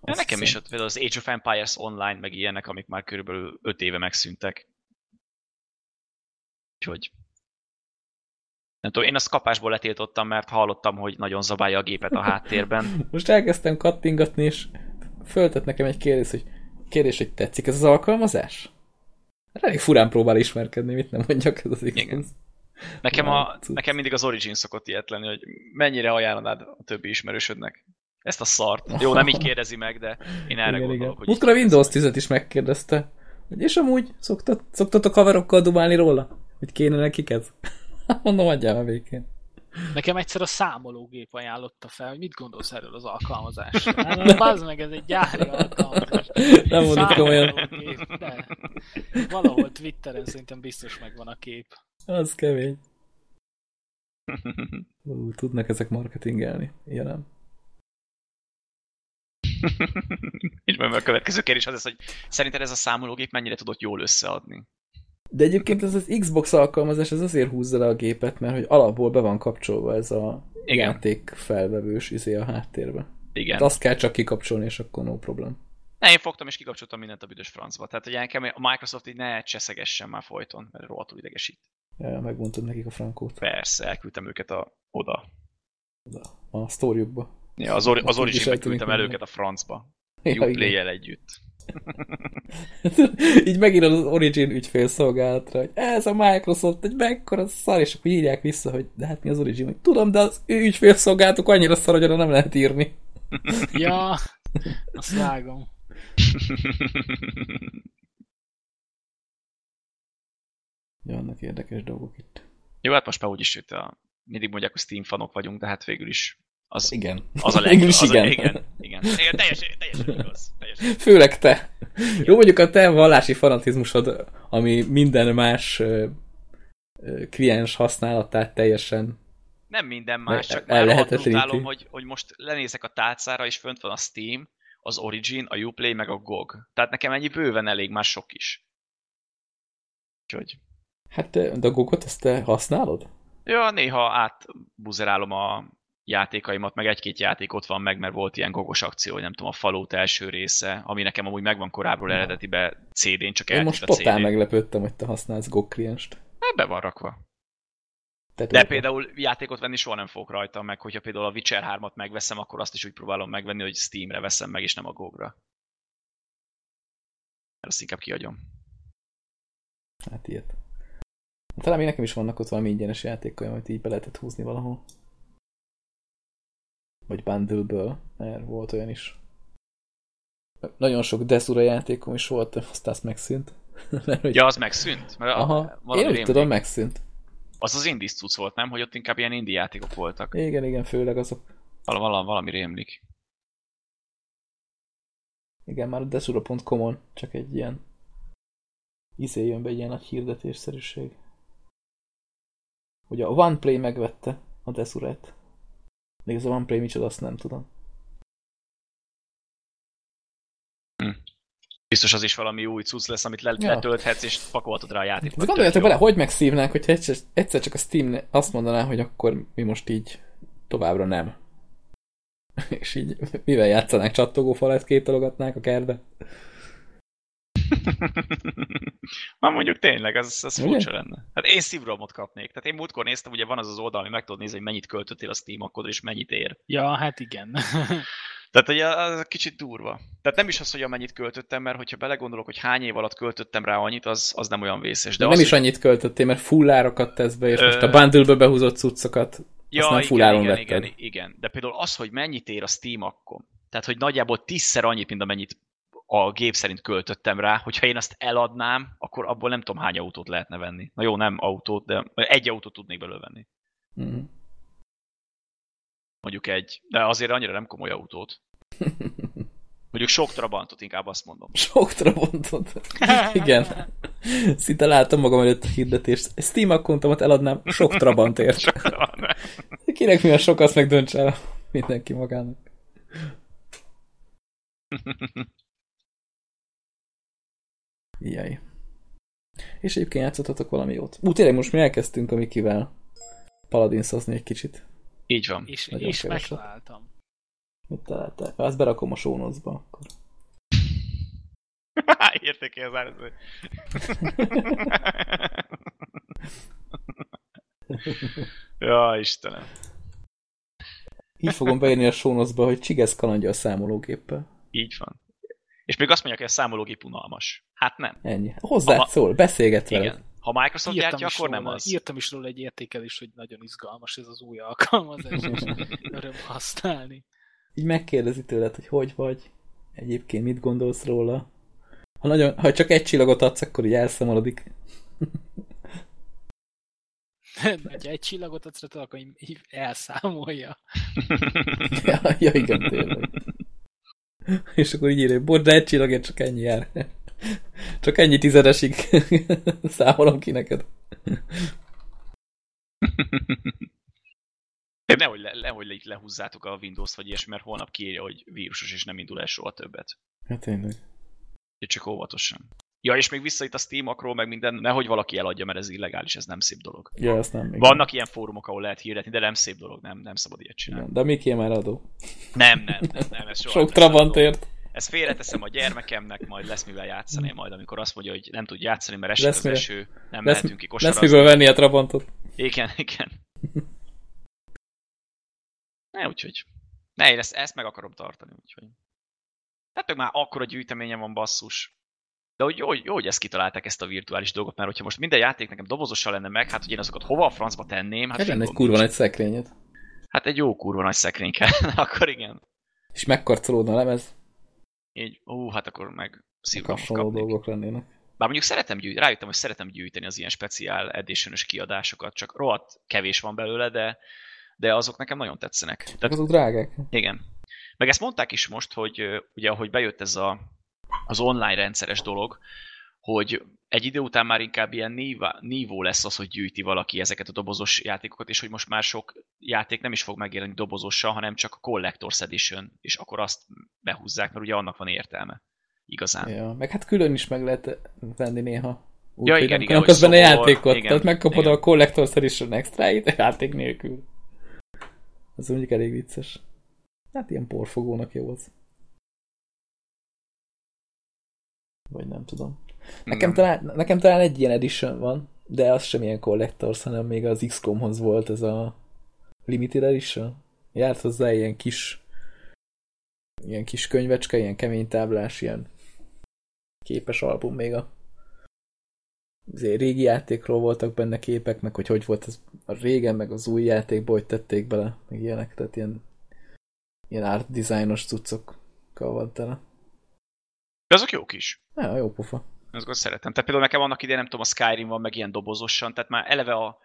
De nekem is ott például az Age of Empires Online, meg ilyenek, amik már körülbelül 5 éve megszűntek. Úgyhogy... Nem tudom, én azt kapásból letiltottam, mert hallottam, hogy nagyon zabálja a gépet a háttérben. Most elkezdtem kattingatni, és föltett nekem egy kérdés, hogy, kérdés, hogy tetszik ez az alkalmazás? Hát elég furán próbál ismerkedni, mit nem mondjak ez az Igen. Nekem, a, nekem mindig az Origin szokott ilyet lenni, hogy mennyire ajánlanád a többi ismerősödnek ezt a szart. Jó, nem így kérdezi meg, de én erre igen, gondolok. Igen. Múltkor a Windows 10-et is megkérdezte, hogy és amúgy szoktat, szoktatok haverokkal dumálni róla? Hogy kéne nekik ez? Mondom, adjál a végén. Nekem egyszer a számológép ajánlotta fel, hogy mit gondolsz erről az alkalmazásról. Hát, bazd meg, ez egy gyári alkalmazás. Nem mondjuk komolyan. De valahol Twitteren szerintem biztos megvan a kép. Az kemény. Ú, tudnak ezek marketingelni. Ilyen nem. És majd a következő kérdés az, hogy szerinted ez a számológép mennyire tudott jól összeadni? De egyébként ez az Xbox alkalmazás ez azért húzza le a gépet, mert hogy alapból be van kapcsolva ez a Igen. játék felvevős izé a háttérbe. Igen. Hát azt kell csak kikapcsolni, és akkor no problem. Ne, én fogtam és kikapcsoltam mindent a büdös francba. Tehát, hogy nekem a Microsoft így ne cseszegessen már folyton, mert rohadtul idegesít. Ja, megmondtad nekik a frankót. Persze, elküldtem őket a, oda. Oda. A sztoriukba. Ja, az, or- az origin küldtem el őket a francba. Ja, Uplay-jel együtt. így megírod az Origin ügyfélszolgálatra, hogy ez a Microsoft, egy mekkora szar, és akkor írják vissza, hogy de hát mi az Origin, hogy tudom, de az ő ügyfélszolgálatok annyira szar, hogy nem lehet írni. ja, azt vágom. ja, vannak érdekes dolgok itt. Jó, hát most már úgyis itt a, mindig mondják, hogy Steam fanok vagyunk, de hát végül is az, igen. Az a legjobb. Az igen. A, igen. Igen. igen. Teljesen, teljesen igaz. Teljesen. Főleg te. Igen. Jó, mondjuk a te vallási fanatizmusod, ami minden más kliens használatát teljesen nem minden más, csak már rohadt utálom, hogy, hogy most lenézek a tálcára, és fönt van a Steam, az Origin, a Uplay, meg a GOG. Tehát nekem ennyi bőven elég, már sok is. Úgyhogy... Hát de a GOG-ot ezt te használod? Ja, néha átbuzerálom a játékaimat, meg egy-két játék ott van meg, mert volt ilyen gogos akció, hogy nem tudom, a Fallout első része, ami nekem amúgy megvan korábbról eredetibe CD-n, csak Én most totál meglepődtem, hogy te használsz GOG klienst. Hát be van rakva. Te De például játékot venni soha nem fogok rajta, meg hogyha például a Witcher 3-at megveszem, akkor azt is úgy próbálom megvenni, hogy Steamre veszem meg, és nem a GOG-ra. Mert azt inkább kiadjam. Hát ilyet. Talán még nekem is vannak ott valami ingyenes játékai, amit így be lehetett húzni valahol. Vagy bundle-ből, mert volt olyan is. Nagyon sok Desura játékom is volt, aztán azt megszűnt. mert, hogy... Ja, az megszűnt? Mert Aha, én úgy tudom, megszűnt. Az az indie cucc volt, nem? Hogy ott inkább ilyen indie játékok voltak. Igen, igen, főleg azok. Val valami, valami rémlik. Igen, már a desura.com-on csak egy ilyen izé jön be, egy ilyen nagy hirdetésszerűség. Ugye a OnePlay megvette a Desurát. Még ez a OnePlay micsoda, azt nem tudom. Hm. Biztos az is valami új cucc lesz, amit le- ja. letölthetsz, és pakolhatod rá a játékot. De gondoljatok bele, hogy megszívnánk, hogyha egyszer, egyszer csak a Steam azt mondaná, hogy akkor mi most így továbbra nem. és így mivel játszanánk csattogó falat kétologatnánk a kertbe? Már mondjuk tényleg, az, az furcsa lenne. Hát én szívrohamot kapnék. Tehát én múltkor néztem, ugye van az az oldal, ami meg tudod nézni, hogy mennyit költöttél a Steam akkor és mennyit ér. Ja, hát igen. Tehát ugye az kicsit durva. Tehát nem is az, hogy amennyit költöttem, mert hogyha belegondolok, hogy hány év alatt költöttem rá annyit, az, az nem olyan vészes. De, De nem az, is annyit költöttél, mert fullárokat tesz be, és ö... most a bundle-be behúzott cuccokat ja, azt nem fulláron igen, igen, igen, igen. De például az, hogy mennyit ér a Steam akkor, tehát hogy nagyjából tízszer annyit, mint amennyit a gép szerint költöttem rá, hogyha én azt eladnám, akkor abból nem tudom hány autót lehetne venni. Na jó, nem autót, de egy autót tudnék belőle venni. Mm. Mondjuk egy, de azért annyira nem komoly autót. Mondjuk sok Trabantot, inkább azt mondom. Sok Trabantot? Igen. Szinte látom magam előtt a hirdetést. Steam accountomat eladnám sok Trabantért. sok Trabant. Kinek mi a sok, azt meg dönts el mindenki magának. Jaj. És egyébként játszhatok valami jót. Ú, tényleg most mi elkezdtünk a Mikivel paladinszozni egy kicsit. Így van. És, Nagyon és keveset. megtaláltam. Mit találtál? Azt berakom a sónozba akkor. Érték az árat. ja, Istenem. Így fogom beírni a sónozba, hogy Csigesz kalandja a számológéppel. Így van. És még azt mondják, hogy a számológép unalmas. Hát nem. Ennyi. Hozzá Ama- szól, beszélget veled. Igen. Ha Microsoft gyártja, is akkor róla, nem az. írtam is róla egy értékelés, hogy nagyon izgalmas ez az új alkalmazás, és öröm használni. Így megkérdezi tőled, hogy hogy vagy, egyébként mit gondolsz róla. Ha, nagyon, ha csak egy csillagot adsz, akkor így elszámolodik. Ha egy csillagot adsz akkor így elszámolja. ja, ja, igen, tényleg. És akkor így írja, hogy bocs, de egy csillagért csak ennyi jár. Csak ennyi tizedesig számolom ki neked. Nehogy, le, nehogy le, lehúzzátok a Windows-t, vagy ilyesmi, mert holnap kiírja, hogy vírusos, és nem indul el soha többet. Hát tényleg. Csak óvatosan. Ja, és még vissza itt a Steamakról, meg minden, nehogy valaki eladja, mert ez illegális, ez nem szép dolog. Ja, azt nem. Igen. Vannak ilyen fórumok, ahol lehet hirdetni, de nem szép dolog, nem, nem szabad ilyet csinálni. Igen. De Miki már adó. Nem, nem, nem, nem, ez soha Sok lesz Trabantért. Ezt félreteszem a gyermekemnek, majd lesz mivel játszani, majd amikor azt mondja, hogy nem tud játszani, mert esik Lesz az eső, nem Lesz, mehetünk ki lesz kosarazni. miből venni a Trabantot. Igen, igen. Ne, úgyhogy. Ne, én ezt, ezt meg akarom tartani, úgyhogy. Hát meg már akkora gyűjteményem van basszus. De hogy jó, jó, hogy ezt kitalálták ezt a virtuális dolgot, mert hogyha most minden játék nekem dobozosan lenne meg, hát hogy én azokat hova a francba tenném, hát lenne egy kurva nagy szekrényed. Hát egy jó kurva nagy szekrény kellene, akkor igen. És megkarcolódna a lemez. Így, ú, hát akkor meg kapnék. dolgok lennének. Bár mondjuk szeretem gyűjteni, rájöttem, hogy szeretem gyűjteni az ilyen speciál edition kiadásokat, csak rohadt kevés van belőle, de, de azok nekem nagyon tetszenek. Tehát... Azok drágák. igen. Meg ezt mondták is most, hogy ugye ahogy bejött ez a, az online rendszeres dolog, hogy egy idő után már inkább ilyen nívá, nívó lesz az, hogy gyűjti valaki ezeket a dobozos játékokat, és hogy most már sok játék nem is fog megjelenni dobozosan, hanem csak a Collector's Edition, és akkor azt behúzzák, mert ugye annak van értelme. Igazán. Ja. Meg hát külön is meg lehet venni néha. Úgy, Ja, igen, igen, benne szobor, játékot, igen, tehát megkapod igen. a Collector's Edition extra játék nélkül. Az mondjuk elég vicces. Hát ilyen porfogónak jó az. Vagy nem tudom. Nekem Igen. talán, nekem talán egy ilyen edition van, de az sem ilyen Collectors, hanem még az XCOM-hoz volt ez a Limited Edition. Járt hozzá ilyen kis ilyen kis könyvecske, ilyen kemény táblás, ilyen képes album még a azért régi játékról voltak benne képek, meg hogy hogy volt ez a régen, meg az új játékból, hogy tették bele, meg ilyenek, tehát ilyen, ilyen art designos cuccokkal van tele. De azok jók is. Ja, jó pofa. Azokat szeretem. Tehát például nekem annak idején, nem tudom, a Skyrim van meg ilyen dobozosan, tehát már eleve a,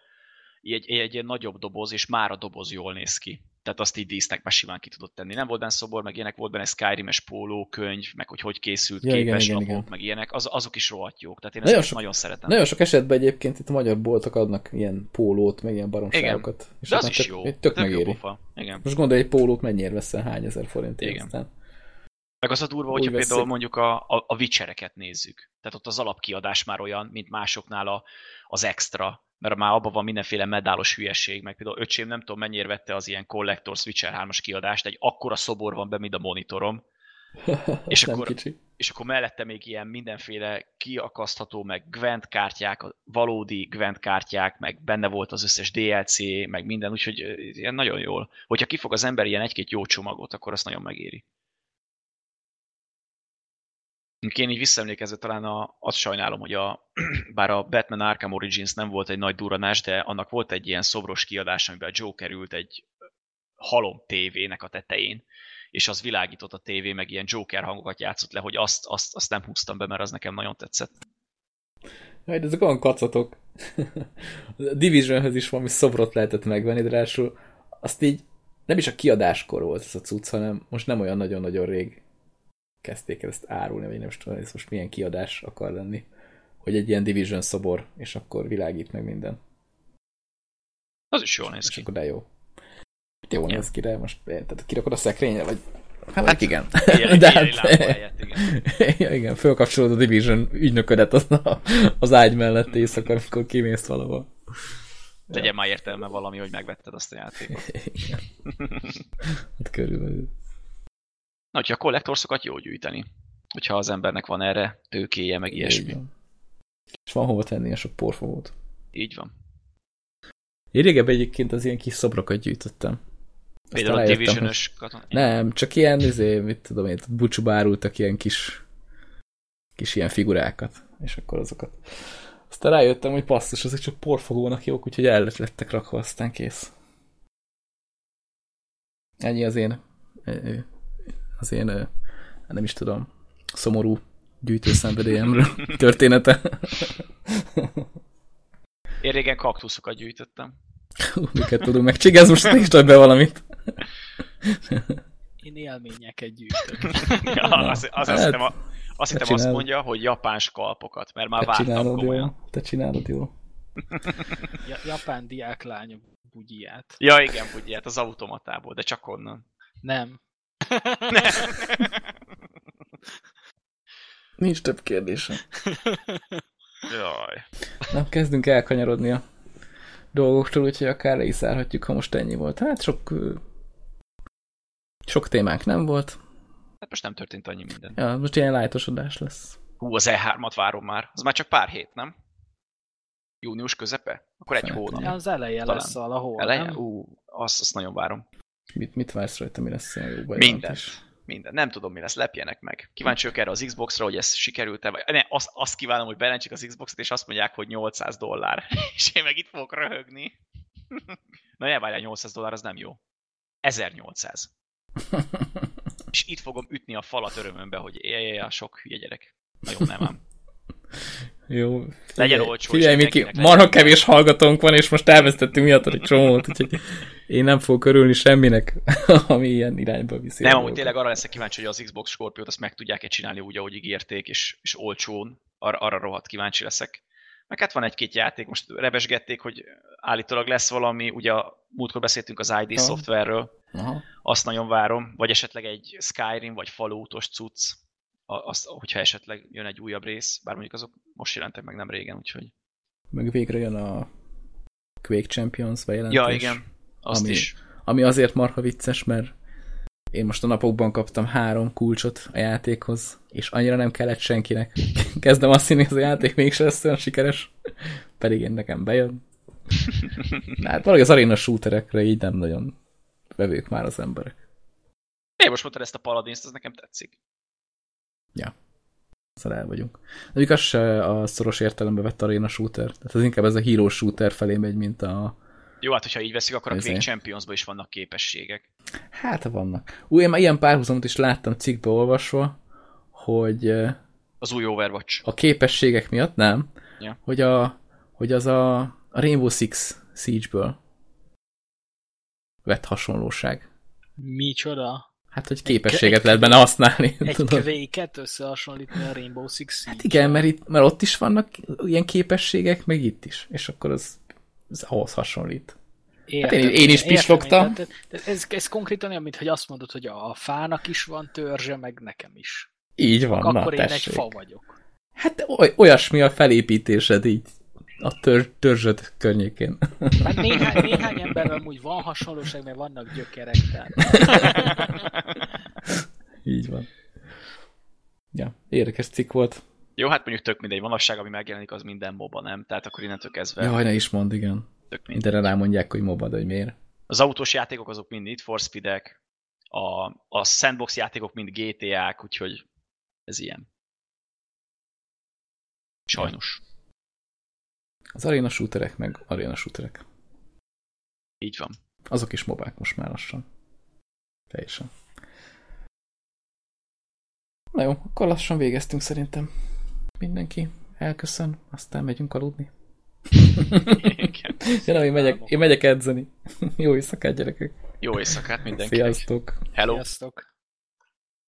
egy, egy, egy ilyen nagyobb doboz, és már a doboz jól néz ki. Tehát azt így dísznek már simán ki tudott tenni. Nem volt benne szobor, meg ilyenek, volt benne Skyrim-es pólókönyv, meg hogy hogy készült Ja, igen, képes igen, lapok, igen. meg ilyenek, az, azok is rohadt jók. Tehát én Nagyon sok- nagyon szeretem. Nagyon sok esetben egyébként itt a magyar boltok adnak ilyen pólót, meg ilyen baromságokat. És De az is tök, jó. Tök, Tök jó megéri. pofa. Igen. Most gondolj, egy pólót mennyire veszel, hány ezer forintért Igen. aztán. Meg az a durva, hogyha veszik. például mondjuk a, a, a Witchereket nézzük. Tehát ott az alapkiadás már olyan, mint másoknál a, az extra, mert már abban van mindenféle medálos hülyeség, meg például öcsém nem tudom mennyire vette az ilyen Collectors Witcher 3-as kiadást, egy akkora szobor van be, mint a monitorom, És akkor- kicsi. és akkor mellette még ilyen mindenféle kiakasztható, meg Gwent kártyák, valódi Gwent kártyák, meg benne volt az összes DLC, meg minden, úgyhogy ilyen nagyon jól. Hogyha kifog az ember ilyen egy-két jó csomagot, akkor azt nagyon megéri. Én így visszaemlékezve talán a, azt sajnálom, hogy a, bár a Batman Arkham Origins nem volt egy nagy duranás, de annak volt egy ilyen szobros kiadás, amiben a Joker ült egy halom tévének a tetején, és az világított a tévé, meg ilyen Joker hangokat játszott le, hogy azt, azt, azt nem húztam be, mert az nekem nagyon tetszett. De ezek olyan kacatok. A Divisionhöz is valami szobrot lehetett megvenni, de ráadásul azt így nem is a kiadáskor volt ez a cucc, hanem most nem olyan nagyon-nagyon rég kezdték el ezt árulni, vagy nem is tudom, ez most milyen kiadás akar lenni, hogy egy ilyen Division szobor, és akkor világít meg minden. Az is jól néz És ki. akkor de jó. Jó Ja. néz ki, de most tehát kirakod a szekrényre, vagy Hát, hát igen. Ilyen, De ilyen hát- helyett, igen. ja, igen, fölkapcsolod a Division ügynöködet az, az ágy mellett éjszaka, amikor kimész valahol. Legyen már értelme valami, hogy megvetted azt a játékot. Igen. hát körülbelül. Na, hogyha a kollektorszokat jó gyűjteni. Hogyha az embernek van erre tőkéje, meg ilyesmi. És van hova tenni a sok porfogót. Így van. Én régebben egyébként az ilyen kis szobrokat gyűjtöttem. Például a katona. hogy- Nem, csak ilyen, izé, mit tudom én, búcsúba árultak ilyen kis kis ilyen figurákat, és akkor azokat. Aztán rájöttem, hogy passzus, ezek csak porfogónak jók, úgyhogy el lettek rakva, aztán kész. Ennyi az én az én nem is tudom, szomorú gyűjtőszenvedélyemről története. Én régen kaktuszokat gyűjtöttem. Hú, Miket tudunk meg? Ez most ne is be valamit. Én élményeket gyűjtök. Ja, azt, azt, Hát, hittem, azt, hittem azt csinálod. mondja, hogy japán skalpokat, mert már Te vártam csinálod komolyan. jól. Te csinálod jól. Ja, japán diáklány bugyját. Ja, igen, ugye, hát az automatából, de csak onnan. Nem. Nincs több kérdésem. Jaj. Na, kezdünk elkanyarodni a dolgoktól, úgyhogy akár le is zárhatjuk, ha most ennyi volt. Hát sok sok témánk nem volt. Hát most nem történt annyi minden. Ja, most ilyen lájtosodás lesz. Hú, az E3-at várom már. Az már csak pár hét, nem? Június közepe? Akkor egy hónap. Ja, az eleje Talán. lesz valahol, Eleje? nem? Ú, azt, azt nagyon várom. Mit, mit vársz rajta, mi lesz ilyen jó Mindent. is? Minden. Nem tudom, mi lesz, lepjenek meg. Kíváncsi vagyok erre az Xbox-ra, hogy ez sikerült-e, vagy ne, azt, azt kívánom, hogy belencsik az Xbox-ot, és azt mondják, hogy 800 dollár. és én meg itt fogok röhögni. Na ne várjál, 800 dollár az nem jó. 1800. és itt fogom ütni a falat örömömbe, hogy éjjjjj, a sok hülye gyerek. Nagyon nem ám. Jó. Legyen olcsó, Figyelj, Miki, marha kevés hallgatónk van, és most elvesztettünk miatt egy csomót, úgyhogy én nem fogok örülni semminek, ami ilyen irányba viszi. Nem, amúgy tényleg arra leszek kíváncsi, hogy az Xbox Scorpio-t azt meg tudják-e csinálni úgy, ahogy ígérték, és, és olcsón. Ar- arra rohadt kíváncsi leszek. Meg hát van egy-két játék, most rebesgették, hogy állítólag lesz valami, ugye múltkor beszéltünk az ID szoftverről, Aha. azt nagyon várom, vagy esetleg egy Skyrim, vagy Falloutos cucc, azt, hogyha esetleg jön egy újabb rész, bár mondjuk azok most jelentek meg nem régen, úgyhogy... Meg végre jön a Quake Champions bejelentés. Ja, igen, azt ami- is. Ami azért marha vicces, mert én most a napokban kaptam három kulcsot a játékhoz, és annyira nem kellett senkinek. Kezdem azt hinni, hogy a játék mégse lesz olyan sikeres, pedig én nekem bejön. Hát valahogy az arena shooterekre így nem nagyon vevők már az emberek. Én most mondtad ezt a Paladins-t, az nekem tetszik. Szóval el vagyunk. Mondjuk az se a szoros értelembe vett arena shooter. Tehát az inkább ez a hero shooter felé megy, mint a... Jó, hát hogyha így veszik, akkor a. Quake champions is vannak képességek. Hát vannak. Ú, én már ilyen párhuzamot is láttam cikkbe olvasva, hogy Az új Overwatch. a képességek miatt nem, Ja. hogy, a, hogy az a, a Rainbow Six Siege-ből vett hasonlóság. Micsoda? Hát, hogy képességet lehet benne használni. Egy tudod? kvéket összehasonlítani a Rainbow Six Siege-vel? Hát igen, mert, itt, mert ott is vannak ilyen képességek, meg itt is. És akkor az, az ahhoz hasonlít. Értem, én- én is értem, pislogtam. Tehát ez, ez konkrétan olyan, mint hogy azt mondod, hogy a, fának is van törzse, meg nekem is. Így van, Akkor na, én egy tessék. fa vagyok. Hát oly, olyasmi a felépítésed így a tör, törzsöd környékén. Hát néhány, néhány emberben amúgy van hasonlóság, mert vannak gyökerek, tehát így van. Ja, érdekes cikk volt. Jó, hát mondjuk tök mindegy, manapság, ami megjelenik, az minden MOBA, nem? Tehát akkor innentől kezdve Jaj, ne is mond, igen. tök mindegy. Mindenre rámondják, hogy mobad, hogy miért. Az autós játékok azok mind Need for Speed-ek, a, a sandbox játékok mind GTA-k, úgyhogy ez ilyen. Sajnos. Az arena shooterek meg arena shooterek. Így van. Azok is mobák most már lassan. Teljesen. Na jó, akkor lassan végeztünk szerintem. Mindenki elköszön, aztán megyünk aludni. Nem, én megyek, én megyek edzeni. Jó éjszakát, gyerekek. Jó éjszakát mindenkinek. Sziasztok! Hello! sziasztok!